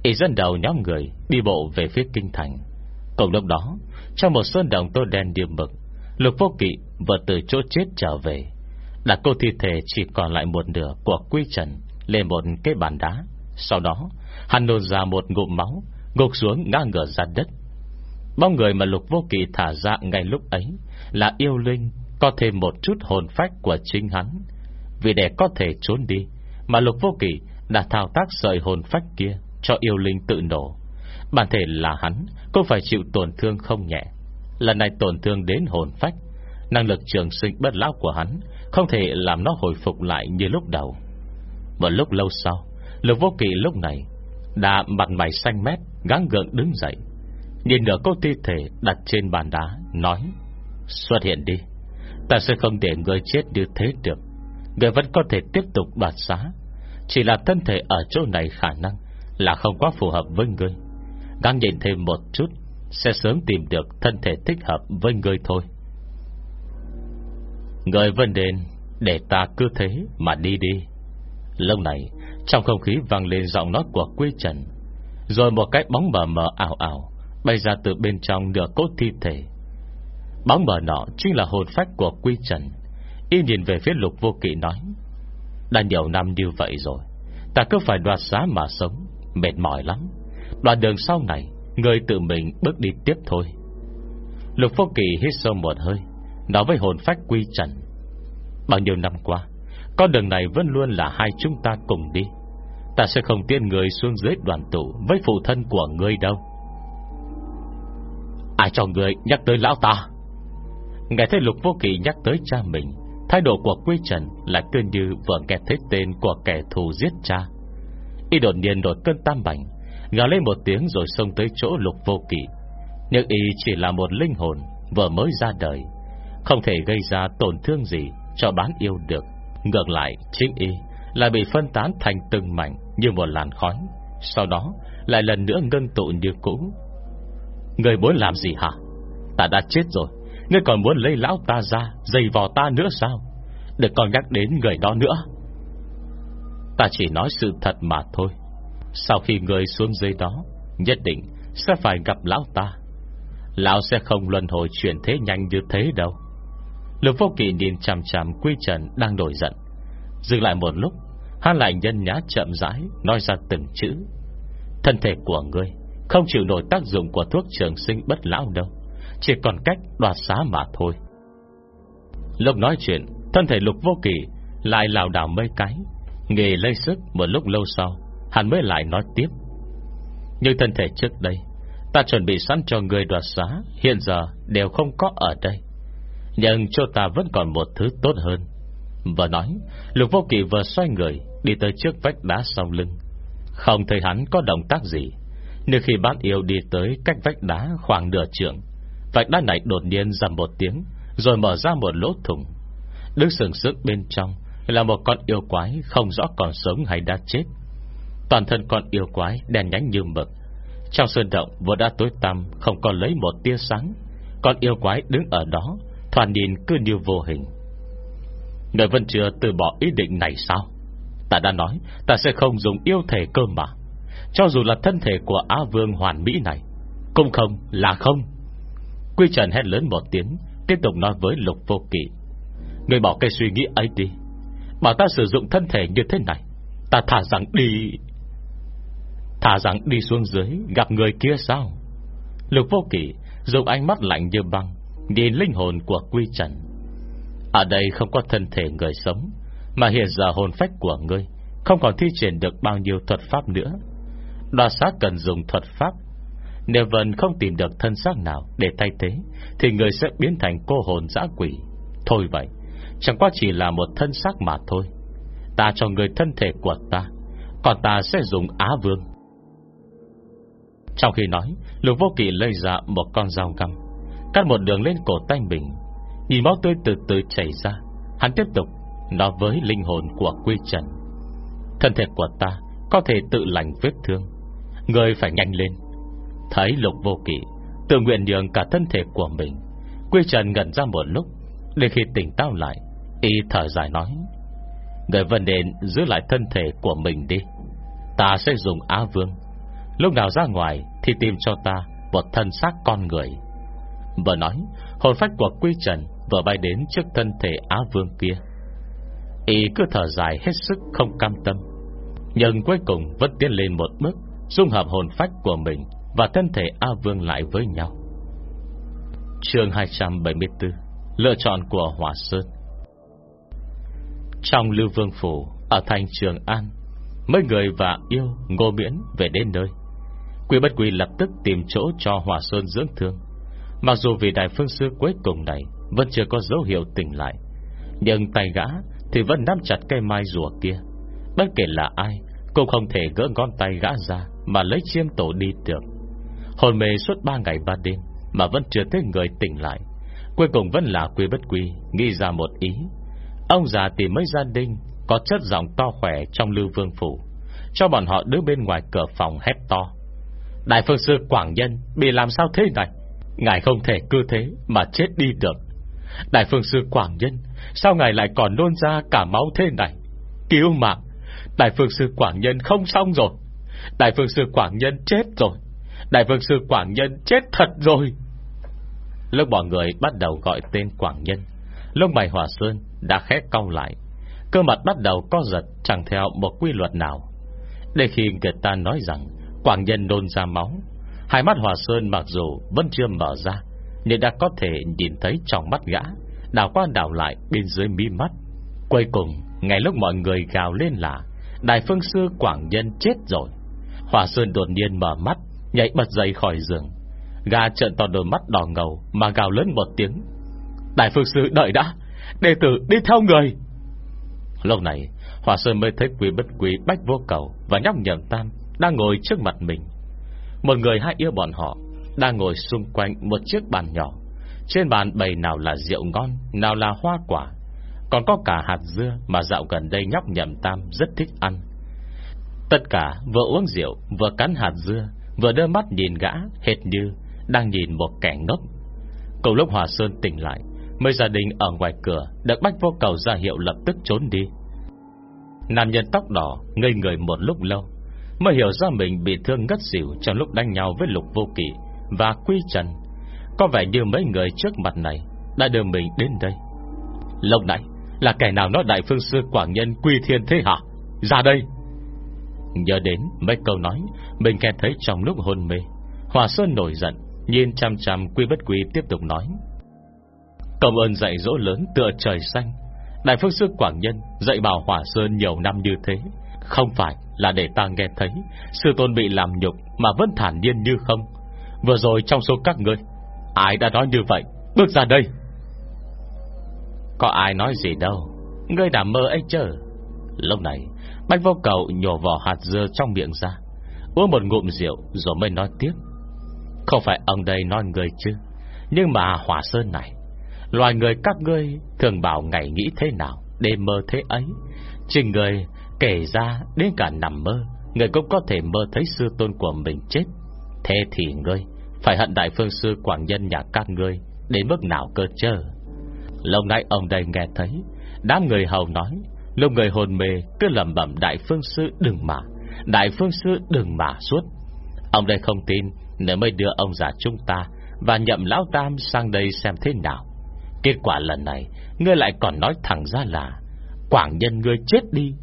Speaker 1: Ý dân đầu nhóm người Đi bộ về phía kinh thành. Cùng lúc đó, Trong một sơn đồng tô đen điểm mực, Lục vô kỵ vừa từ chỗ chết trở về. Đặt cô thi thể chỉ còn lại một nửa Của quy trần Lên một cái bàn đá. Sau đó, hắn nôn ra một ngụm máu, Gục xuống ngã ngửa ra đất. Bóng người mà lục vô kỵ thả ra ngay lúc ấy Là yêu linh có thêm một chút hồn phách của chính hắn. Vì để có thể trốn đi, Mà lục vô kỷ đã thao tác sợi hồn phách kia Cho yêu linh tự nổ. Bản thể là hắn Cũng phải chịu tổn thương không nhẹ? Lần này tổn thương đến hồn phách, Năng lực trường sinh bất lão của hắn Không thể làm nó hồi phục lại như lúc đầu. Một lúc lâu sau, Lục vô kỳ lúc này Đã mặt mày xanh mét, Gắng gượng đứng dậy, Nhìn nửa cô thi thể đặt trên bàn đá, Nói, Xuất hiện đi. Ta sẽ không để người chết như thế được. Người vẫn có thể tiếp tục đoạt xá. Chỉ là thân thể ở chỗ này khả năng Là không quá phù hợp với người Gắng nhìn thêm một chút, Sẽ sớm tìm được thân thể thích hợp với người thôi. Người vẫn nên Để ta cứ thế mà đi đi. Lâu này, Trong không khí vang lên giọng nói của Quy Trần. Rồi một cái bóng mờ mờ ảo ảo Bay ra từ bên trong nửa cốt thi thể. Bóng mờ nọ Chính là hồn phách của Quy Trần. Y nhìn về phía lục vô kỵ nói, Đã nhiều năm như vậy rồi, Ta cứ phải đoạt giá mà sống, Mệt mỏi lắm. Đoạn đường sau này, Người tự mình bước đi tiếp thôi. Lục vô kỳ hít sâu một hơi, Nói với hồn phách quy trần, Bao nhiêu năm qua, Con đường này vẫn luôn là hai chúng ta cùng đi. Ta sẽ không tiên người xuống dưới đoàn tụ Với phụ thân của ngươi đâu. Ai cho người nhắc tới lão ta? Nghe thấy lục vô kỳ nhắc tới cha mình, Thái độ của Quy Trần là cứ như vừa nghe thấy tên Của kẻ thù giết cha. Y đột nhiên đột cơn tam bảnh Gào lên một tiếng rồi xông tới chỗ lục vô kỳ Nhưng y chỉ là một linh hồn Vừa mới ra đời, Không thể gây ra tổn thương gì Cho bán yêu được. Ngược lại, chính y là bị phân tán thành từng mảnh Như một làn khói, Sau đó lại lần nữa ngân tụ như cũ. Người muốn làm gì hả? Ta đã chết rồi Ngươi còn muốn lấy lão ta ra Dày vò ta nữa sao? Đừng còn nhắc đến người đó nữa. Ta chỉ nói sự thật mà thôi. Sau khi người xuống dưới đó, Nhất định sẽ phải gặp lão ta. Lão sẽ không luân hồi chuyển thế nhanh như thế đâu. Lục vô kỳ nhìn chằm chằm Quy Trần đang nổi giận. Dừng lại một lúc, Hắn lại nhân nhá chậm rãi, Nói ra từng chữ. Thân thể của ngươi Không chịu nổi tác dụng của thuốc trường sinh bất lão đâu. Chỉ còn cách đoạt xá mà thôi. Lúc nói chuyện, Thân thể lục vô kỳ Lại lào đảo mây cái, Nghề lây sức một lúc lâu sau, Hắn mới lại nói tiếp. Như thân thể trước đây, Ta chuẩn bị sẵn cho người đoạt xá, Hiện giờ đều không có ở đây. Nhưng cho ta vẫn còn một thứ tốt hơn. Vừa nói, Lục vô kỳ vừa xoay người, Đi tới trước vách đá sau lưng. Không thấy hắn có động tác gì Nếu khi bác yêu đi tới cách vách đá khoảng nửa trường vạch đá này đột nhiên dầm một tiếng, Rồi mở ra một lỗ thủng. Đứng sừng sững bên trong Là một con yêu quái không rõ còn sống hay đã chết. Toàn thân con yêu quái đen nhánh như mực. Trong sơn động vừa đã tối tăm, Không còn lấy một tia sáng. Con yêu quái đứng ở đó Thoàn nhìn cứ như vô hình. Người vẫn chưa từ bỏ ý định này sao? Ta đã nói, Ta sẽ không dùng yêu thể cơ mà. Cho dù là thân thể của Á Vương hoàn mỹ này, Cũng không là không. Quy Trần hét lớn một tiếng, Tiếp tục nói với Lục Vô Kỵ. Người bỏ cái suy nghĩ ấy đi. Bảo ta sử dụng thân thể như thế này. Ta thả rằng đi. Thả rằng đi xuống dưới, Gặp người kia sao? Lục vô kỷ dùng ánh mắt lạnh như băng, Nhìn linh hồn của quy trần. Ở đây không có thân thể người sống, Mà hiện giờ hồn phách của ngươi Không còn thi triển được bao nhiêu thuật pháp nữa. Đoà sát cần dùng thuật pháp nếu vẫn không tìm được thân xác nào Để thay thế, Thì người sẽ biến thành cô hồn dã quỷ. Thôi vậy, Chẳng qua chỉ là một thân xác mà thôi. Ta cho người thân thể của ta, Còn ta sẽ dùng Á Vương. Trong khi nói, Lục vô kỵ lấy ra một con dao găm, Cắt một đường lên cổ tay mình. Nhìn máu tươi từ từ chảy ra, Hắn tiếp tục Nói với linh hồn của quy trần. Thân thể của ta Có thể tự lành vết thương, Người phải nhanh lên. Thấy lục vô kỵ, Tự nguyện nhường cả thân thể của mình. Quy trần ngẩn ra một lúc, Để khi tỉnh táo lại, Y thở dài nói, Người vẫn nên giữ lại thân thể của mình đi. Ta sẽ dùng Á Vương. Lúc nào ra ngoài Thì tìm cho ta một thân xác con người. Vừa nói, Hồn phách của Quy Trần Vừa bay đến trước thân thể Á Vương kia. Y cứ thở dài hết sức không cam tâm, Nhưng cuối cùng vẫn tiến lên một bước, Dung hợp hồn phách của mình và thân thể A Vương lại với nhau. Chương 274 Lựa chọn của Hòa Sơn. Trong Lưu Vương Phủ, Ở thành Trường An, Mấy người và yêu ngô miễn về đến nơi. Quy bất quy lập tức tìm chỗ cho Hòa Sơn dưỡng thương. Mặc dù vì đại phương sư cuối cùng này Vẫn chưa có dấu hiệu tỉnh lại, Nhưng tay gã Thì vẫn nắm chặt cây mai rùa kia. Bất kể là ai, Cũng không thể gỡ ngón tay gã ra Mà lấy chiêm tổ đi được Hồn mê suốt ba ngày ba đêm Mà vẫn chưa thấy người tỉnh lại. Cuối cùng vẫn là quy bất quy Nghĩ ra một ý. Ông già tìm mấy gia đình Có chất giọng to khỏe trong lưu vương phủ. Cho bọn họ đứng bên ngoài cửa phòng hét to. Đại phương sư Quảng Nhân, Bị làm sao thế này? Ngài không thể cứ thế mà chết đi được. Đại phương sư Quảng Nhân, Sao ngài lại còn nôn ra cả máu thế này? Cứu mạng! Đại phương sư Quảng Nhân không xong rồi. Đại phương sư Quảng Nhân chết rồi. Đại vương sư Quảng Nhân chết thật rồi. Lúc mọi người bắt đầu gọi tên Quảng Nhân Lúc mày Hòa Sơn đã khẽ cong lại. Cơ mặt bắt đầu co giật, Chẳng theo một quy luật nào. Để khi người ta nói rằng Quảng Nhân nôn ra máu, Hai mắt Hòa Sơn mặc dù vẫn chưa mở ra, Nhưng đã có thể nhìn thấy trong mắt gã Đảo qua đảo lại bên dưới mi mắt. Cuối cùng, Ngay lúc mọi người gào lên là Đại phương sư Quảng Nhân chết rồi. Hòa Sơn đột nhiên mở mắt Nhảy bật dậy khỏi giường. Gà trợn to đôi mắt đỏ ngầu Mà gào lớn một tiếng. Đại phương sư đợi đã, Đệ tử đi theo người. Lúc này, Hòa Sơn mới thấy quý bất quý, bách vô cầu Và nhóc nhầm tam Đang ngồi trước mặt mình. Một người hai yêu bọn họ Đang ngồi xung quanh một chiếc bàn nhỏ. Trên bàn bày nào là rượu ngon, Nào là hoa quả. Còn có cả hạt dưa Mà dạo gần đây nhóc nhầm tam rất thích ăn. Tất cả vừa uống rượu, Vừa cắn hạt dưa Vừa đưa mắt nhìn gã, hệt như Đang nhìn một kẻ ngốc. Cùng lúc Hòa Sơn tỉnh lại, Mấy gia đình ở ngoài cửa Được bách vô cầu ra hiệu lập tức trốn đi. Nam nhân tóc đỏ Ngây người một lúc lâu, Mới hiểu ra mình bị thương ngất xỉu Trong lúc đánh nhau với lục vô kỵ Và quy trần. Có vẻ như mấy người trước mặt này Đã đưa mình đến đây. Lâu nãy là kẻ nào nói đại phương sư Quảng Nhân quy thiên thế hả? Ra đây! Nhớ đến mấy câu nói, Mình nghe thấy trong lúc hôn mê. Hòa Sơn nổi giận, Nhìn chăm chăm quy bất quy tiếp tục nói. Công ơn dạy dỗ lớn tựa trời xanh. Đại phương sư Quảng Nhân Dạy bảo Hòa Sơn nhiều năm như thế. Không phải là để ta nghe thấy, Sư tôn bị làm nhục Mà vẫn thản nhiên như không. Vừa rồi trong số các ngươi, Ai đã nói như vậy? Bước ra đây. Có ai nói gì đâu? Ngươi đã mơ ấy chứ Lúc này Bách vô cầu nhổ vỏ hạt dưa trong miệng ra, Uống một ngụm rượu Rồi mới nói tiếp. Không phải ông đây nói người chứ, Nhưng mà hỏa sơn này, Loài người các ngươi thường bảo ngày nghĩ thế nào đêm mơ thế ấy? Trình người Kể ra đến cả nằm mơ, Người cũng có thể mơ thấy sư tôn của mình chết. Thế thì ngươi Phải hận đại phương sư quảng nhân nhà các ngươi Đến mức nào cơ chơ Lâu nay ông đây nghe thấy, Đám người hầu nói Lúc người hồn mê, cứ lầm bẩm, đại phương sư, đừng mà. Đại phương sư, đừng mà suốt. Ông đây không tin Nếu mới đưa ông già chúng ta Và nhậm lão tam sang đây xem thế nào. Kết quả lần này, Ngươi lại còn nói thẳng ra là, Quảng nhân ngươi chết đi.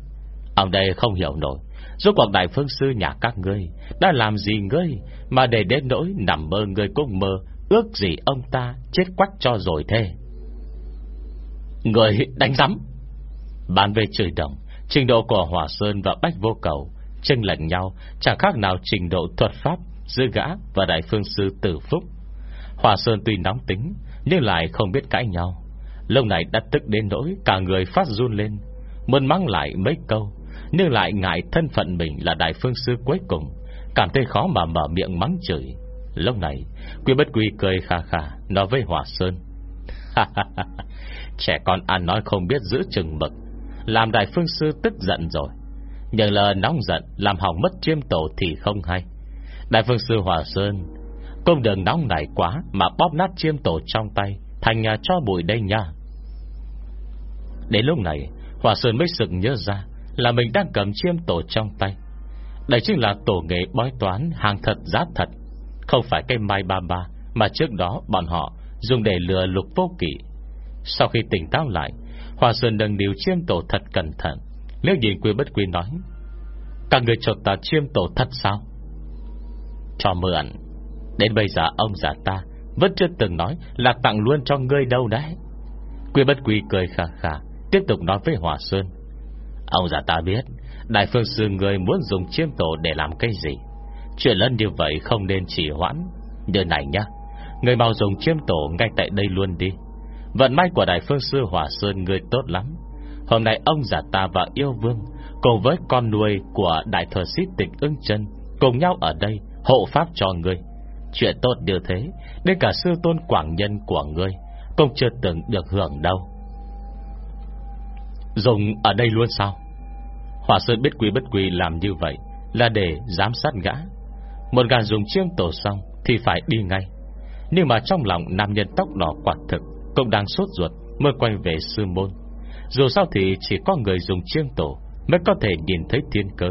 Speaker 1: Ông đây không hiểu nổi, Rốt cuộc đại phương sư nhà các ngươi Đã làm gì ngươi Mà để đến nỗi nằm mơ ngươi cũng mơ, Ước gì ông ta chết quách cho rồi thế? Người đánh giấm Bàn về trời đồng, Trình độ của Hòa Sơn và Bách Vô Cầu Tranh lệch nhau, Chẳng khác nào trình độ thuật pháp Giữa gã và đại phương sư Tử Phúc. Hòa Sơn tuy nóng tính, Nhưng lại không biết cãi nhau. Lâu này đã tức đến nỗi Cả người phát run lên, Muốn mắng lại mấy câu, Nhưng lại ngại thân phận mình là đại phương sư cuối cùng, Cảm thấy khó mà mở miệng mắng chửi. Lúc này Quy bất quy cười khà khà Nói với Hòa Sơn. Trẻ con ăn nói không biết giữ chừng mực làm đại phương sư tức giận rồi. Nhưng là nóng giận, Làm hỏng mất chiêm tổ thì không hay. Đại phương sư Hòa Sơn Công đường nóng này quá Mà bóp nát chiêm tổ trong tay, Thành nhà cho bụi đây nha. Đến lúc này, Hòa Sơn mới sực nhớ ra Là mình đang cầm chiêm tổ trong tay. Đây chính là tổ nghệ bói toán Hàng thật giá thật. Không phải cây mai ba ba Mà trước đó bọn họ dùng để lừa lục vô kỷ Sau khi tỉnh táo lại Hòa Sơn nâng điều chiêm tổ thật cẩn thận. Nếu nhìn quy bất quy nói, Các người cho ta chiêm tổ thật sao? Cho mượn. Đến bây giờ ông già ta Vẫn chưa từng nói là tặng luôn cho ngươi đâu đấy. Quy bất quy cười khà khà, Tiếp tục nói với Hòa Sơn, Ông già ta biết, Đại phương sư người muốn dùng chiêm tổ để làm cái gì? Chuyện lớn như vậy không nên chỉ hoãn. Như này nhá Người mau dùng chiêm tổ ngay tại đây luôn đi. Vận may của đại phương sư Hòa Sơn người tốt lắm. Hôm nay ông già ta và yêu vương Cùng với con nuôi của đại thừa sĩ tịch ưng chân Cùng nhau ở đây Hộ pháp cho người Chuyện tốt điều thế, Đến cả sư tôn quảng nhân của ngươi Cũng chưa từng được hưởng đâu. Dùng ở đây luôn sao? Hòa Sơn biết quý bất quý làm như vậy Là để giám sát gã. Một gà dùng chiêng tổ xong Thì phải đi ngay. Nhưng mà trong lòng nam nhân tóc đỏ quả thực cũng đang sốt ruột, mới quay về sư môn. Dù sao thì chỉ có người dùng chiêng tổ Mới có thể nhìn thấy thiên cơ.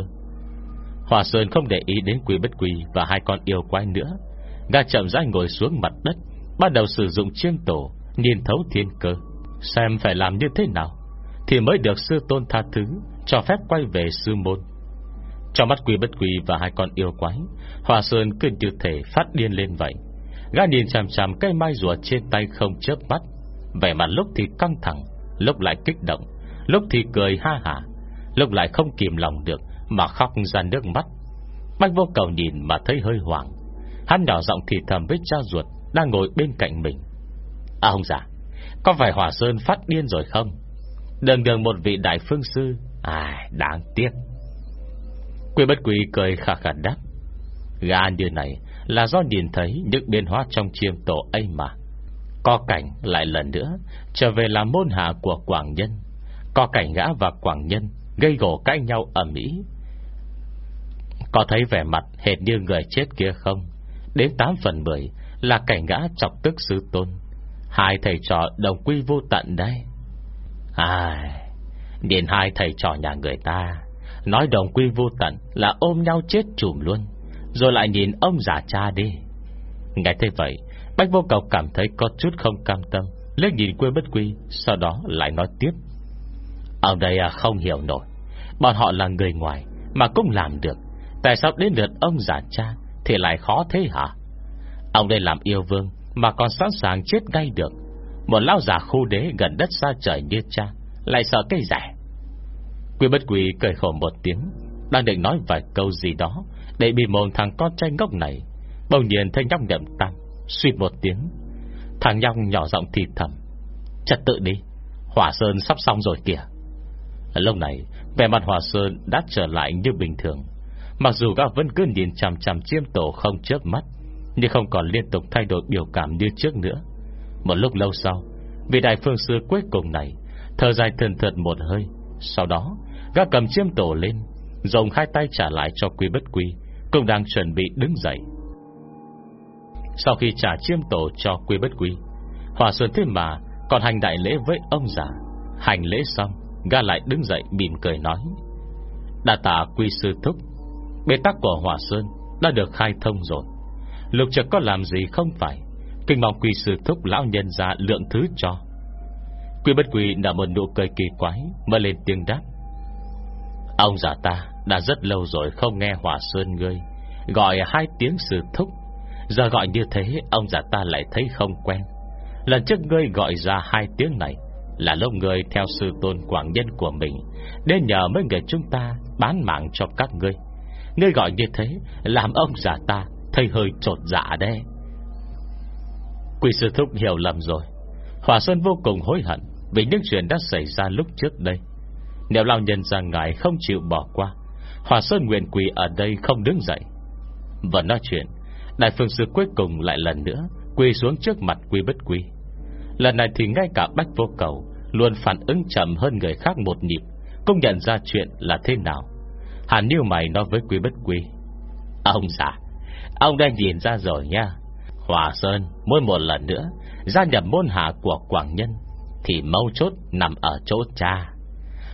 Speaker 1: Hòa Sơn không để ý đến quý bất quý Và hai con yêu quái nữa. Gà chậm rãi ngồi xuống mặt đất, Bắt đầu sử dụng chiêng tổ, Nhìn thấu thiên cơ. Xem phải làm như thế nào, Thì mới được sư tôn tha thứ, Cho phép quay về sư môn. Trong mắt quý bất quý và hai con yêu quái Hòa Sơn cứ như thể phát điên lên vậy. Gã nhìn chằm chằm cây mai rùa trên tay không chớp mắt. Vẻ mặt lúc thì căng thẳng, Lúc lại kích động, Lúc thì cười ha hả, Lúc lại không kìm lòng được Mà khóc ra nước mắt. Bách vô cầu nhìn mà thấy hơi hoảng. Hắn nhỏ giọng thì thầm với cha ruột Đang ngồi bên cạnh mình. À ông già, Có phải Hòa Sơn phát điên rồi không? Đường đường một vị đại phương sư. À đáng tiếc. Quỷ bất quỷ cười khả khả đáp. Gà như này Là do nhìn thấy những biến hóa trong chiêm tổ ấy mà co cảnh lại lần nữa Trở về làm môn hạ của Quảng Nhân. Co cảnh gã và Quảng Nhân Gây gỗ cãi nhau ở Mỹ Có thấy vẻ mặt hệt như người chết kia không? Đến 8 phần 10 Là cảnh gã chọc tức sư tôn. Hai thầy trò đồng quy vô tận đây. Ai Nhìn hai thầy trò nhà người ta Nói đồng quy vô tận Là ôm nhau chết chùm luôn, Rồi lại nhìn ông già cha đi. Ngay thế vậy Bách vô cầu cảm thấy có chút không cam tâm Lên nhìn quê bất quy Sau đó lại nói tiếp. Ở đây à, không hiểu nổi. Bọn họ là người ngoài Mà cũng làm được. Tại sao đến lượt ông già cha thì lại khó thế hả? Ông đây làm yêu vương Mà còn sẵn sàng chết ngay được. Một lao giả khu đế gần đất xa trời như cha Lại sợ cây rẻ. Quy bất quỳ cười khổ một tiếng Đang định nói vài câu gì đó Để bị mồm thằng con trai ngốc này. Bỗng nhiên thấy nhóc nhậm tăng Suy một tiếng. Thằng nhóc nhỏ giọng thì thầm. Trật tự đi Hỏa Sơn sắp xong rồi kìa. Lúc này, Vẻ mặt Hòa Sơn đã trở lại như bình thường. Mặc dù gã vẫn cứ nhìn chằm chằm chiêm tổ không chớp mắt, Nhưng không còn liên tục thay đổi biểu cảm như trước nữa. Một lúc lâu sau, Vị đại phương sư cuối cùng này Thở dài thần thật một hơi. Sau đó, gã cầm chiêm tổ lên, Dùng hai tay trả lại cho quý bất quý Cũng đang chuẩn bị đứng dậy. Sau khi trả chiêm tổ cho quy bất quý. Hòa xuân thế mà Còn hành đại lễ với ông già. Hành lễ xong, ga lại đứng dậy mỉm cười nói Đà tạ quy sư thúc, Bế tắc của Hòa Sơn Đã được khai thông rồi. Lục trực có làm gì không phải? Kinh mong quy sư thúc lão nhân ra lượng thứ cho. Quy bất quy nở một nụ cười kỳ quái, mà lên tiếng đáp, Ông già ta Đã rất lâu rồi không nghe Hòa Sơn ngươi, Gọi hai tiếng sư thúc Giờ gọi như thế, Ông già ta lại thấy không quen. Lần trước ngươi gọi ra hai tiếng này, Là lúc ngươi theo sư tôn quảng nhân của mình Để nhờ mấy người chúng ta Bán mạng cho các ngươi. Ngươi gọi như thế, Làm ông già ta thấy hơi trột dạ đấy. Quỷ sư thúc hiểu lầm rồi. Hòa Sơn vô cùng hối hận Vì những chuyện đã xảy ra lúc trước đây. Nếu lao nhân ra ngài không chịu bỏ qua Hòa Sơn nguyện quỷ ở đây không đứng dậy. Và nói chuyện Đại phương sư cuối cùng lại lần nữa Quỳ xuống trước mặt quy bất quy. Lần này thì ngay cả bách vô cầu Luôn phản ứng chậm hơn người khác một nhịp, Cũng nhận ra chuyện là thế nào. Hàn niêu mày nói với quy bất quy, Ông già, Ông đã nhìn ra rồi nha. Hòa Sơn, mỗi một lần nữa, Gia nhập môn hạ của Quảng Nhân Thì mâu chốt nằm ở chỗ cha.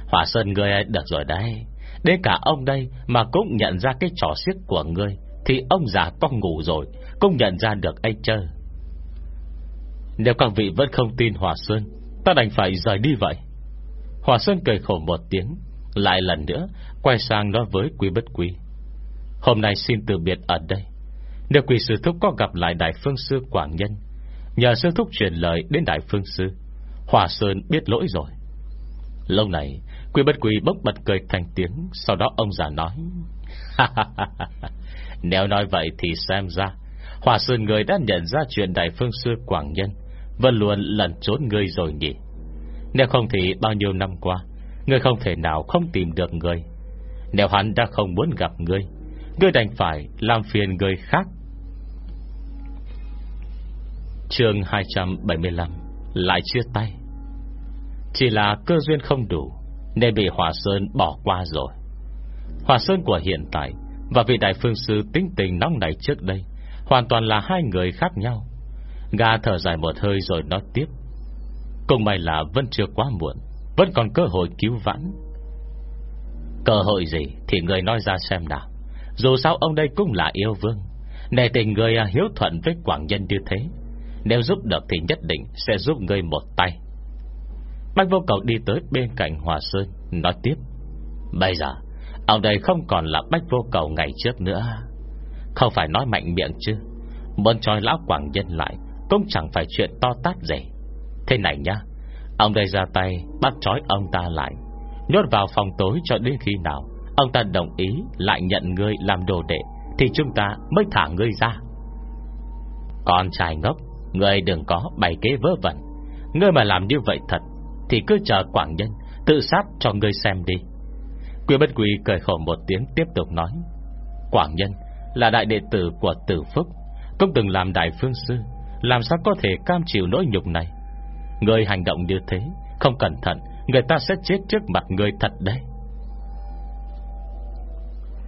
Speaker 1: Hòa Sơn ngươi được rồi đấy. Đến cả ông đây Mà cũng nhận ra cái trò xiếc của ngươi thì ông già có ngủ rồi Cũng nhận ra được anh chơ Nếu các vị vẫn không tin Hòa xuân, Ta đành phải rời đi vậy. Hòa xuân cười khổ một tiếng Lại lần nữa Quay sang nói với quý bất quý. Hôm nay xin từ biệt ở đây. Nếu quỷ sư thúc có gặp lại Đại Phương Sư Quảng Nhân Nhờ sư thúc truyền lời đến Đại Phương Sư Hòa Sơn biết lỗi rồi. Lâu này Quý bất quý bốc bật cười thành tiếng Sau đó ông già nói Nếu nói vậy thì xem ra Hòa Sơn người đã nhận ra chuyện Đại Phương Sư Quảng Nhân, Vẫn luôn lần trốn người rồi nhỉ? Nếu không thì bao nhiêu năm qua, Người không thể nào không tìm được người. Nếu hắn đã không muốn gặp ngươi Ngươi đành phải làm phiền người khác. Chương 275 Lại chia tay. Chỉ là cơ duyên không đủ, Nên bị Hòa Sơn bỏ qua rồi. Hòa Sơn của hiện tại và vị đại phương sư tính tình nóng này trước đây Hoàn toàn là hai người khác nhau. Gà thở dài một hơi rồi nói tiếp. Cùng may là vẫn chưa quá muộn, Vẫn còn cơ hội cứu vãn. Cơ hội gì Thì người nói ra xem nào. Dù sao ông đây cũng là yêu vương Nề tình người à, hiếu thuận với quảng nhân như thế. Nếu giúp được thì nhất định Sẽ giúp người một tay. Bách vô cầu đi tới bên cạnh Hòa Sơn, Nói tiếp. Bây giờ Ông đây không còn là bách vô cầu ngày trước nữa. Không phải nói mạnh miệng chứ. Muốn trói lão quảng nhân lại, Cũng chẳng phải chuyện to tát gì. Thế này nhá, Ông đây ra tay, bắt trói ông ta lại. Nhốt vào phòng tối cho đến khi nào Ông ta đồng ý lại nhận ngươi làm đồ đệ, Thì chúng ta mới thả ngươi ra. Con trai ngốc, Ngươi đừng có bày kế vớ vẩn. Ngươi mà làm như vậy thật, Thì cứ chờ quảng nhân Tự sát cho ngươi xem đi. Quyên bất quỳ cười khổ một tiếng tiếp tục nói Quảng nhân là đại đệ tử của tử phúc, Cũng từng làm đại phương sư, Làm sao có thể cam chịu nỗi nhục này? Người hành động như thế, Không cẩn thận, Người ta sẽ chết trước mặt người thật đấy.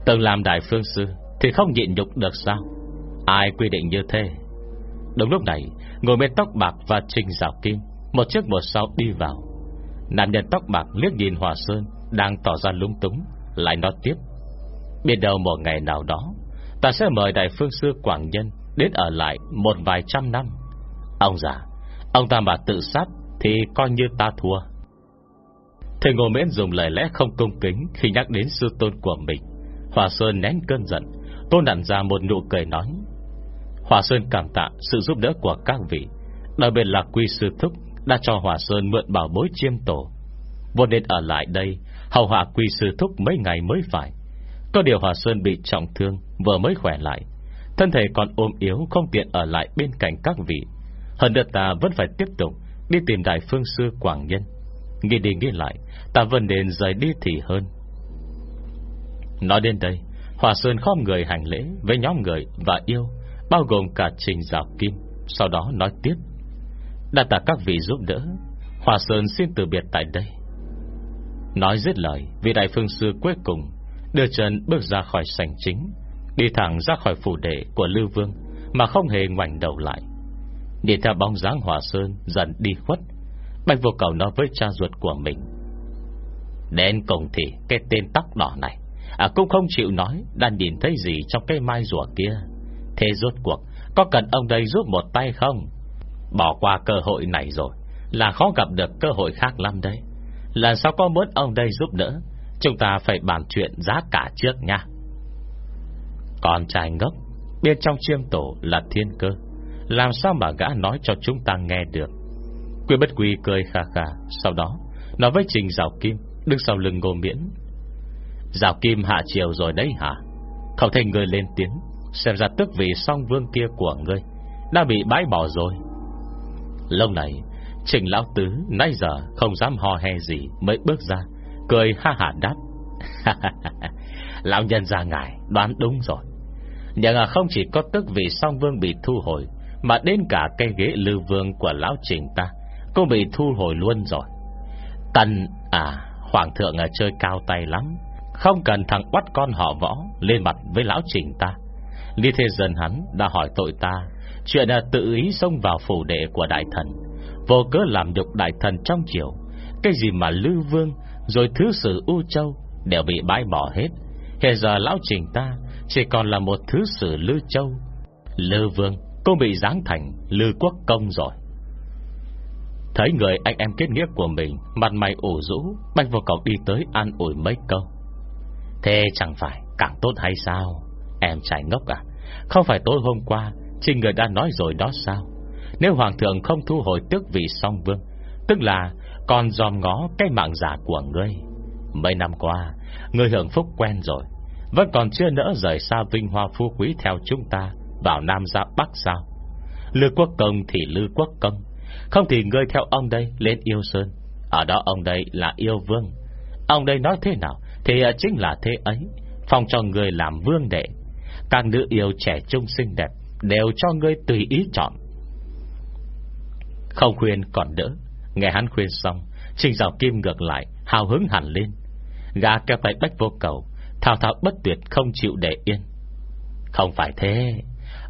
Speaker 1: Từng làm đại phương sư Thì không nhịn nhục được sao? Ai quy định như thế? Đúng lúc này, Ngồi bên tóc bạc và trình rào kim, Một chiếc một sau đi vào. Nam nhân tóc bạc liếc nhìn Hòa Sơn đang tỏ ra lung túng, Lại nói tiếp. Biết đâu một ngày nào đó, Ta sẽ mời đại phương sư Quảng Nhân Đến ở lại một vài trăm năm. Ông già, Ông ta mà tự sát Thì coi như ta thua. Thầy Ngô Miễn dùng lời lẽ không công kính Khi nhắc đến sư tôn của mình. Hòa Sơn nén cơn giận, Tôn đặn ra một nụ cười nói. Hòa Sơn cảm tạ sự giúp đỡ của các vị, Đặc biệt là quy sư thúc Đã cho Hòa Sơn mượn bảo bối chiêm tổ. Vô nên ở lại đây Hầu hạ quy sư thúc mấy ngày mới phải. Có điều Hòa Sơn bị trọng thương, Vừa mới khỏe lại. Thân thể còn ôm yếu, không tiện ở lại bên cạnh các vị. Hơn nữa ta vẫn phải tiếp tục Đi tìm đại phương sư Quảng Nhân. Nghĩ đi nghĩ lại, Ta vẫn nên rời đi thì hơn. Nói đến đây, Hòa Sơn khom người hành lễ Với nhóm người và yêu, Bao gồm cả trình giáo kim, Sau đó nói tiếp. Đã tạ các vị giúp đỡ. Hòa Sơn xin từ biệt tại đây. Nói dứt lời Vị đại phương sư cuối cùng Đưa chân bước ra khỏi sảnh chính Đi thẳng ra khỏi phủ đệ của Lưu Vương Mà không hề ngoảnh đầu lại. Đi theo bóng dáng Hòa Sơn Dần đi khuất Bạch vô cầu nói với cha ruột của mình Đến cùng thì Cái tên tóc đỏ này à, Cũng không chịu nói Đang nhìn thấy gì trong cái mai rùa kia? Thế rốt cuộc Có cần ông đây giúp một tay không? Bỏ qua cơ hội này rồi Là khó gặp được cơ hội khác lắm đấy. Lần sau có muốn ông đây giúp đỡ? Chúng ta phải bàn chuyện giá cả trước nha. Con trai ngốc, Bên trong chiêm tổ là thiên cơ. Làm sao mà gã nói cho chúng ta nghe được? Quy bất quy cười khà khà, Sau đó, Nói với Trình Giảo Kim, Đứng sau lưng ngô miễn. Giảo Kim hạ chiều rồi đấy hả? Không thấy người lên tiếng, Xem ra tức vì song vương kia của ngươi Đã bị bãi bỏ rồi. Lâu này Trình Lão Tứ nãy giờ không dám ho he gì Mới bước ra Cười ha hả đáp. Lão nhân ra ngài đoán đúng rồi. Nhưng không chỉ có tức vì song vương bị thu hồi Mà đến cả cây ghế lưu vương của Lão Trình ta Cũng bị thu hồi luôn rồi. Tần À Hoàng thượng à, chơi cao tay lắm Không cần thằng quắt con họ võ Lên mặt với Lão Trình ta. Lý Thế Dân hắn đã hỏi tội ta Chuyện là tự ý xông vào phủ đệ của đại thần. Vô cớ làm nhục đại thần trong chiều Cái gì mà lưu vương, Rồi thứ sử U Châu Đều bị bãi bỏ hết. Hiện giờ lão trình ta Chỉ còn là một thứ sử Lư Châu. Lư Vương cũng bị giáng thành Lư Quốc Công rồi. Thấy người anh em kết nghĩa của mình, Mặt mày ủ rũ, Bạch vô cầu đi tới an ủi mấy câu. Thế chẳng phải càng tốt hay sao? Em trai ngốc à? Không phải tối hôm qua trình người đã nói rồi đó sao? Nếu hoàng thượng không thu hồi tước vị song vương, Tức là còn dòm ngó cái mạng giả của ngươi. Mấy năm qua, Ngươi hưởng phúc quen rồi, Vẫn còn chưa nỡ rời xa vinh hoa phú quý Theo chúng ta vào Nam ra Bắc sao? Lư quốc công thì lư quốc công, Không thì ngươi theo ông đây lên yêu sơn. Ở đó ông đây là yêu vương. Ông đây nói thế nào Thì chính là thế ấy. Phong cho người làm vương đệ. Các nữ yêu trẻ trung xinh đẹp Đều cho ngươi tùy ý chọn. Không khuyên còn đỡ. Nghe hắn khuyên xong, Trình rào kim ngược lại, Hào hứng hẳn lên. Gà kéo tay bách vô cầu, Thao thao bất tuyệt không chịu để yên. Không phải thế.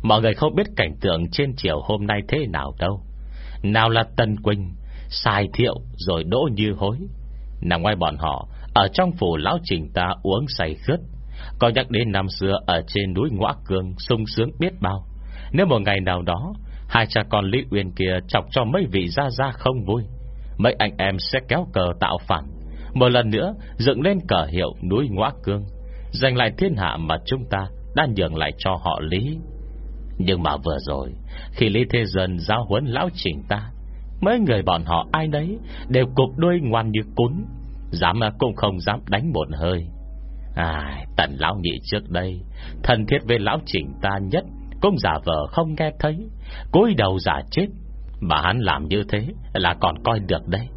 Speaker 1: Mọi người không biết cảnh tượng trên chiều hôm nay thế nào đâu. Nào là Tân Quỳnh, Sai thiệu rồi đỗ như hối. Nằm ngoài bọn họ, Ở trong phủ lão trình ta uống say khướt. Có nhắc đến năm xưa Ở trên núi Ngoã Cương sung sướng biết bao. Nếu một ngày nào đó Hai cha con Lý Uyên kia Chọc cho mấy vị ra ra không vui. Mấy anh em sẽ kéo cờ tạo phản. Một lần nữa, dựng lên cờ hiệu núi Ngõa Cương. Giành lại thiên hạ mà chúng ta Đã nhường lại cho họ Lý. Nhưng mà vừa rồi, Khi Lý Thế Dân giao huấn lão trình ta, Mấy người bọn họ ai đấy Đều cục đuôi ngoan như cún, Dám cũng không dám đánh một hơi. À tần lão nhị trước đây, Thân thiết với lão chỉnh ta nhất, Cũng giả vờ không nghe thấy cúi đầu giả chết. Mà hắn làm như thế là còn coi được đấy.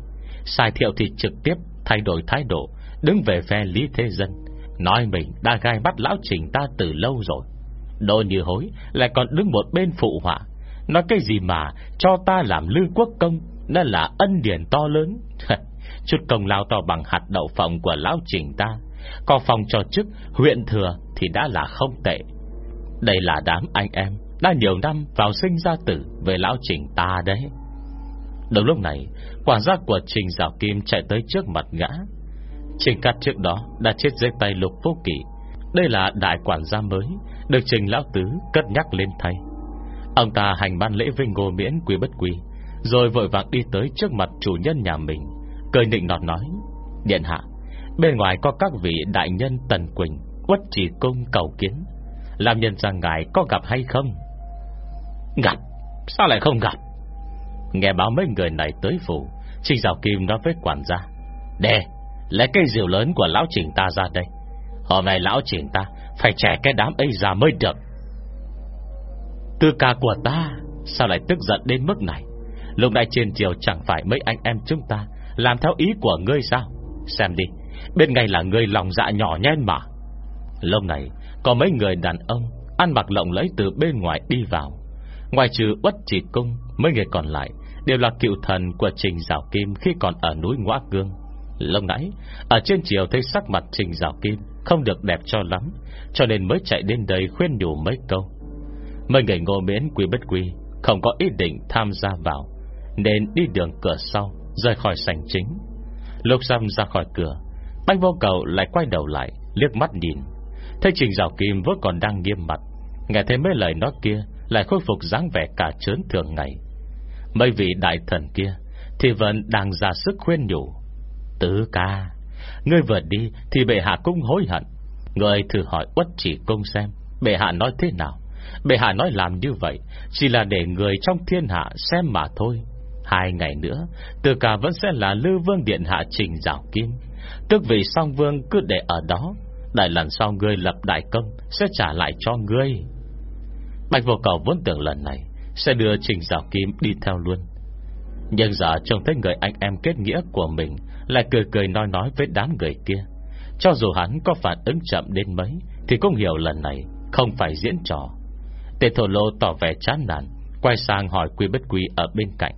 Speaker 1: Sai thiệu thì trực tiếp Thay đổi thái độ, Đứng về phe Lý Thế Dân, Nói mình đã gai bắt lão trình ta từ lâu rồi. Đôi như hối Lại còn đứng một bên phụ họa, Nói cái gì mà cho ta làm lưu quốc công, Đó là ân điển to lớn. Chút công lao to bằng hạt đậu phộng Của lão trình ta Còn phòng cho chức, huyện thừa Thì đã là không tệ. Đây là đám anh em đã nhiều năm vào sinh ra tử Về lão trình ta đấy. Đúng lúc này Quản gia của Trình rào Kim chạy tới trước mặt gã Trình cắt trước đó Đã chết dưới tay lục vô kỷ. Đây là đại quản gia mới, Được Trình Lão Tứ cất nhắc lên thay. Ông ta hành ban lễ vinh ngô miễn quý bất quý Rồi vội vàng đi tới trước mặt chủ nhân nhà mình, Cười nịnh nọt nói, Điện hạ, Bên ngoài có các vị đại nhân Tần Quỳnh Quất chỉ cung cầu kiến. Làm nhân rằng ngài có gặp hay không? Gặp? Sao lại không gặp? Nghe báo mấy người này tới phủ Trình Giáo Kim nói với quản gia. Đề, Lấy cây rượu lớn của lão trình ta ra đây. Hôm nay lão trình ta Phải trẻ cái đám ấy ra mới được. Tư ca của ta Sao lại tức giận đến mức này? Lúc này trên chiều chẳng phải mấy anh em chúng ta Làm theo ý của ngươi sao? Xem đi Bên ngay là ngươi lòng dạ nhỏ nhen mà. Lúc này có mấy người đàn ông Ăn mặc lộng lẫy từ bên ngoài đi vào. Ngoài trừ bất chỉ cung, Mấy người còn lại Đều là cựu thần của Trình Giảo Kim Khi còn ở núi Ngoã Cương. Lâu nãy Ở trên chiều thấy sắc mặt Trình Giảo Kim Không được đẹp cho lắm, Cho nên mới chạy đến đây khuyên nhủ mấy câu. Mấy người ngô miễn quý bất quý Không có ý định tham gia vào, Nên đi đường cửa sau, Rời khỏi sảnh chính. Lúc xăm ra khỏi cửa, Bách vô cầu lại quay đầu lại, Liếc mắt nhìn. Thấy Trình Giảo Kim vẫn còn đang nghiêm mặt, Nghe thấy mấy lời nói kia lại khôi phục dáng vẻ cả trớn thường ngày. Mấy vị đại thần kia Thì vẫn đang ra sức khuyên nhủ. Tứ ca, Ngươi vừa đi Thì bệ hạ cũng hối hận. Ngươi thử hỏi quất chỉ công xem, Bệ hạ nói thế nào? Bệ hạ nói làm như vậy Chỉ là để người trong thiên hạ xem mà thôi. Hai ngày nữa Từ cả vẫn sẽ là Lư Vương Điện Hạ Trình Giảo Kim. Tức vì song vương cứ để ở đó, Đại lần sau ngươi lập đại công Sẽ trả lại cho ngươi. Bạch vô cầu vốn tưởng lần này Sẽ đưa Trình rào Kim đi theo luôn. Nhưng giờ trông thấy người anh em kết nghĩa của mình Lại cười cười nói nói với đám người kia. Cho dù hắn có phản ứng chậm đến mấy, Thì cũng hiểu lần này Không phải diễn trò. Tề thổ lô tỏ vẻ chán nản, Quay sang hỏi quy bất quy ở bên cạnh.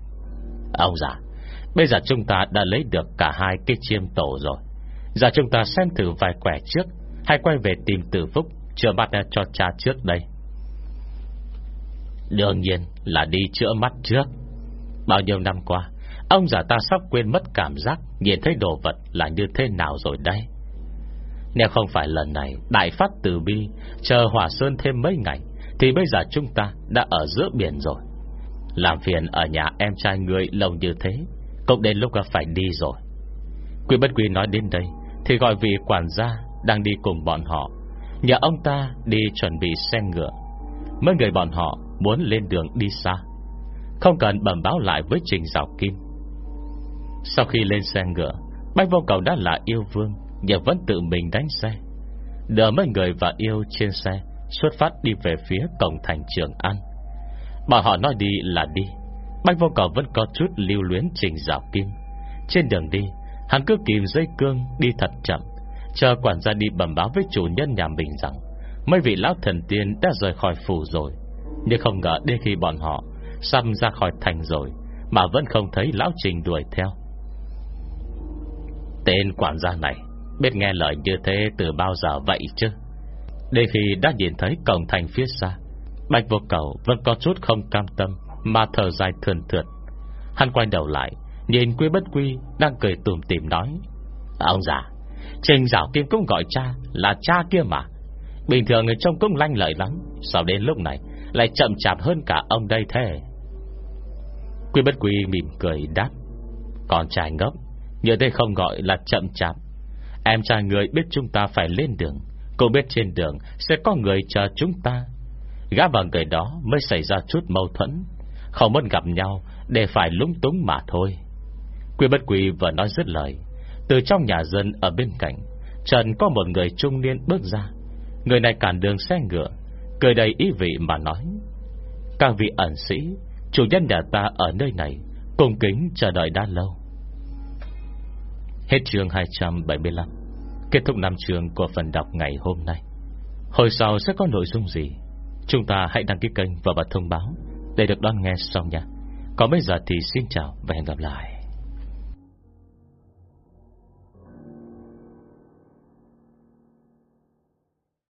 Speaker 1: Ông già, Bây giờ chúng ta đã lấy được cả hai cái chiêm tổ rồi. Giờ chúng ta xem thử vài quẻ trước, Hay quay về tìm tử phúc Chờ bắt cho cha trước đây. Đương nhiên là đi chữa mắt trước. Bao nhiêu năm qua, Ông già ta sắp quên mất cảm giác Nhìn thấy đồ vật là như thế nào rồi đây. Nếu không phải lần này Đại phát từ bi, Chờ hỏa sơn thêm mấy ngày, Thì bây giờ chúng ta đã ở giữa biển rồi. Làm phiền ở nhà em trai người lâu như thế, Cũng đến lúc phải đi rồi. Quý bất quý nói đến đây, Thì gọi vị quản gia Đang đi cùng bọn họ. Nhờ ông ta đi chuẩn bị xe ngựa. Mấy người bọn họ muốn lên đường đi xa, Không cần bẩm báo lại với Trình Giảo Kim. Sau khi lên xe ngựa, Bách vô cầu đã là yêu vương, Nhưng vẫn tự mình đánh xe. Đỡ mấy người và yêu trên xe Xuất phát đi về phía cổng thành Trường An. Bọn họ nói đi là đi. Bách vô cầu vẫn có chút lưu luyến Trình Giảo Kim. Trên đường đi, Hắn cứ kìm dây cương đi thật chậm, Chờ quản gia đi bẩm báo với chủ nhân nhà mình rằng Mấy vị lão thần tiên đã rời khỏi phủ rồi. Nhưng không ngờ đến khi bọn họ Xăm ra khỏi thành rồi Mà vẫn không thấy lão trình đuổi theo. Tên quản gia này Biết nghe lời như thế từ bao giờ vậy chứ? Đến khi đã nhìn thấy cổng thành phía xa, Bạch vô cầu vẫn có chút không cam tâm Mà thở dài thườn thượt. Hắn quay đầu lại, Nhìn quý bất quy Đang cười tùm tìm nói, Ông già, Trình Giảo Kim cũng gọi cha Là cha kia mà. Bình thường người trông cũng lanh lợi lắm, Sao đến lúc này lại chậm chạp hơn cả ông đây thế. Quy bất quy mỉm cười đáp Còn trai ngốc Như thế không gọi là chậm chạp. Em trai người biết chúng ta phải lên đường, Cô biết trên đường Sẽ có người chờ chúng ta. Gã vào người đó mới xảy ra chút mâu thuẫn, Không muốn gặp nhau Để phải lúng túng mà thôi. Quy bất quy vừa nói dứt lời, Từ trong nhà dân ở bên cạnh, Trần có một người trung niên bước ra. Người này cản đường xe ngựa Cười đầy ý vị mà nói, Các vị ẩn sĩ, Chủ nhân nhà ta ở nơi này Cùng kính chờ đợi đã lâu. Hết chương 275 Kết thúc năm chương của phần đọc ngày hôm nay. Hồi sau sẽ có nội dung gì? Chúng ta hãy đăng ký kênh và bật thông báo Để được đón nghe sau nha. Còn bây giờ thì xin chào và hẹn gặp lại.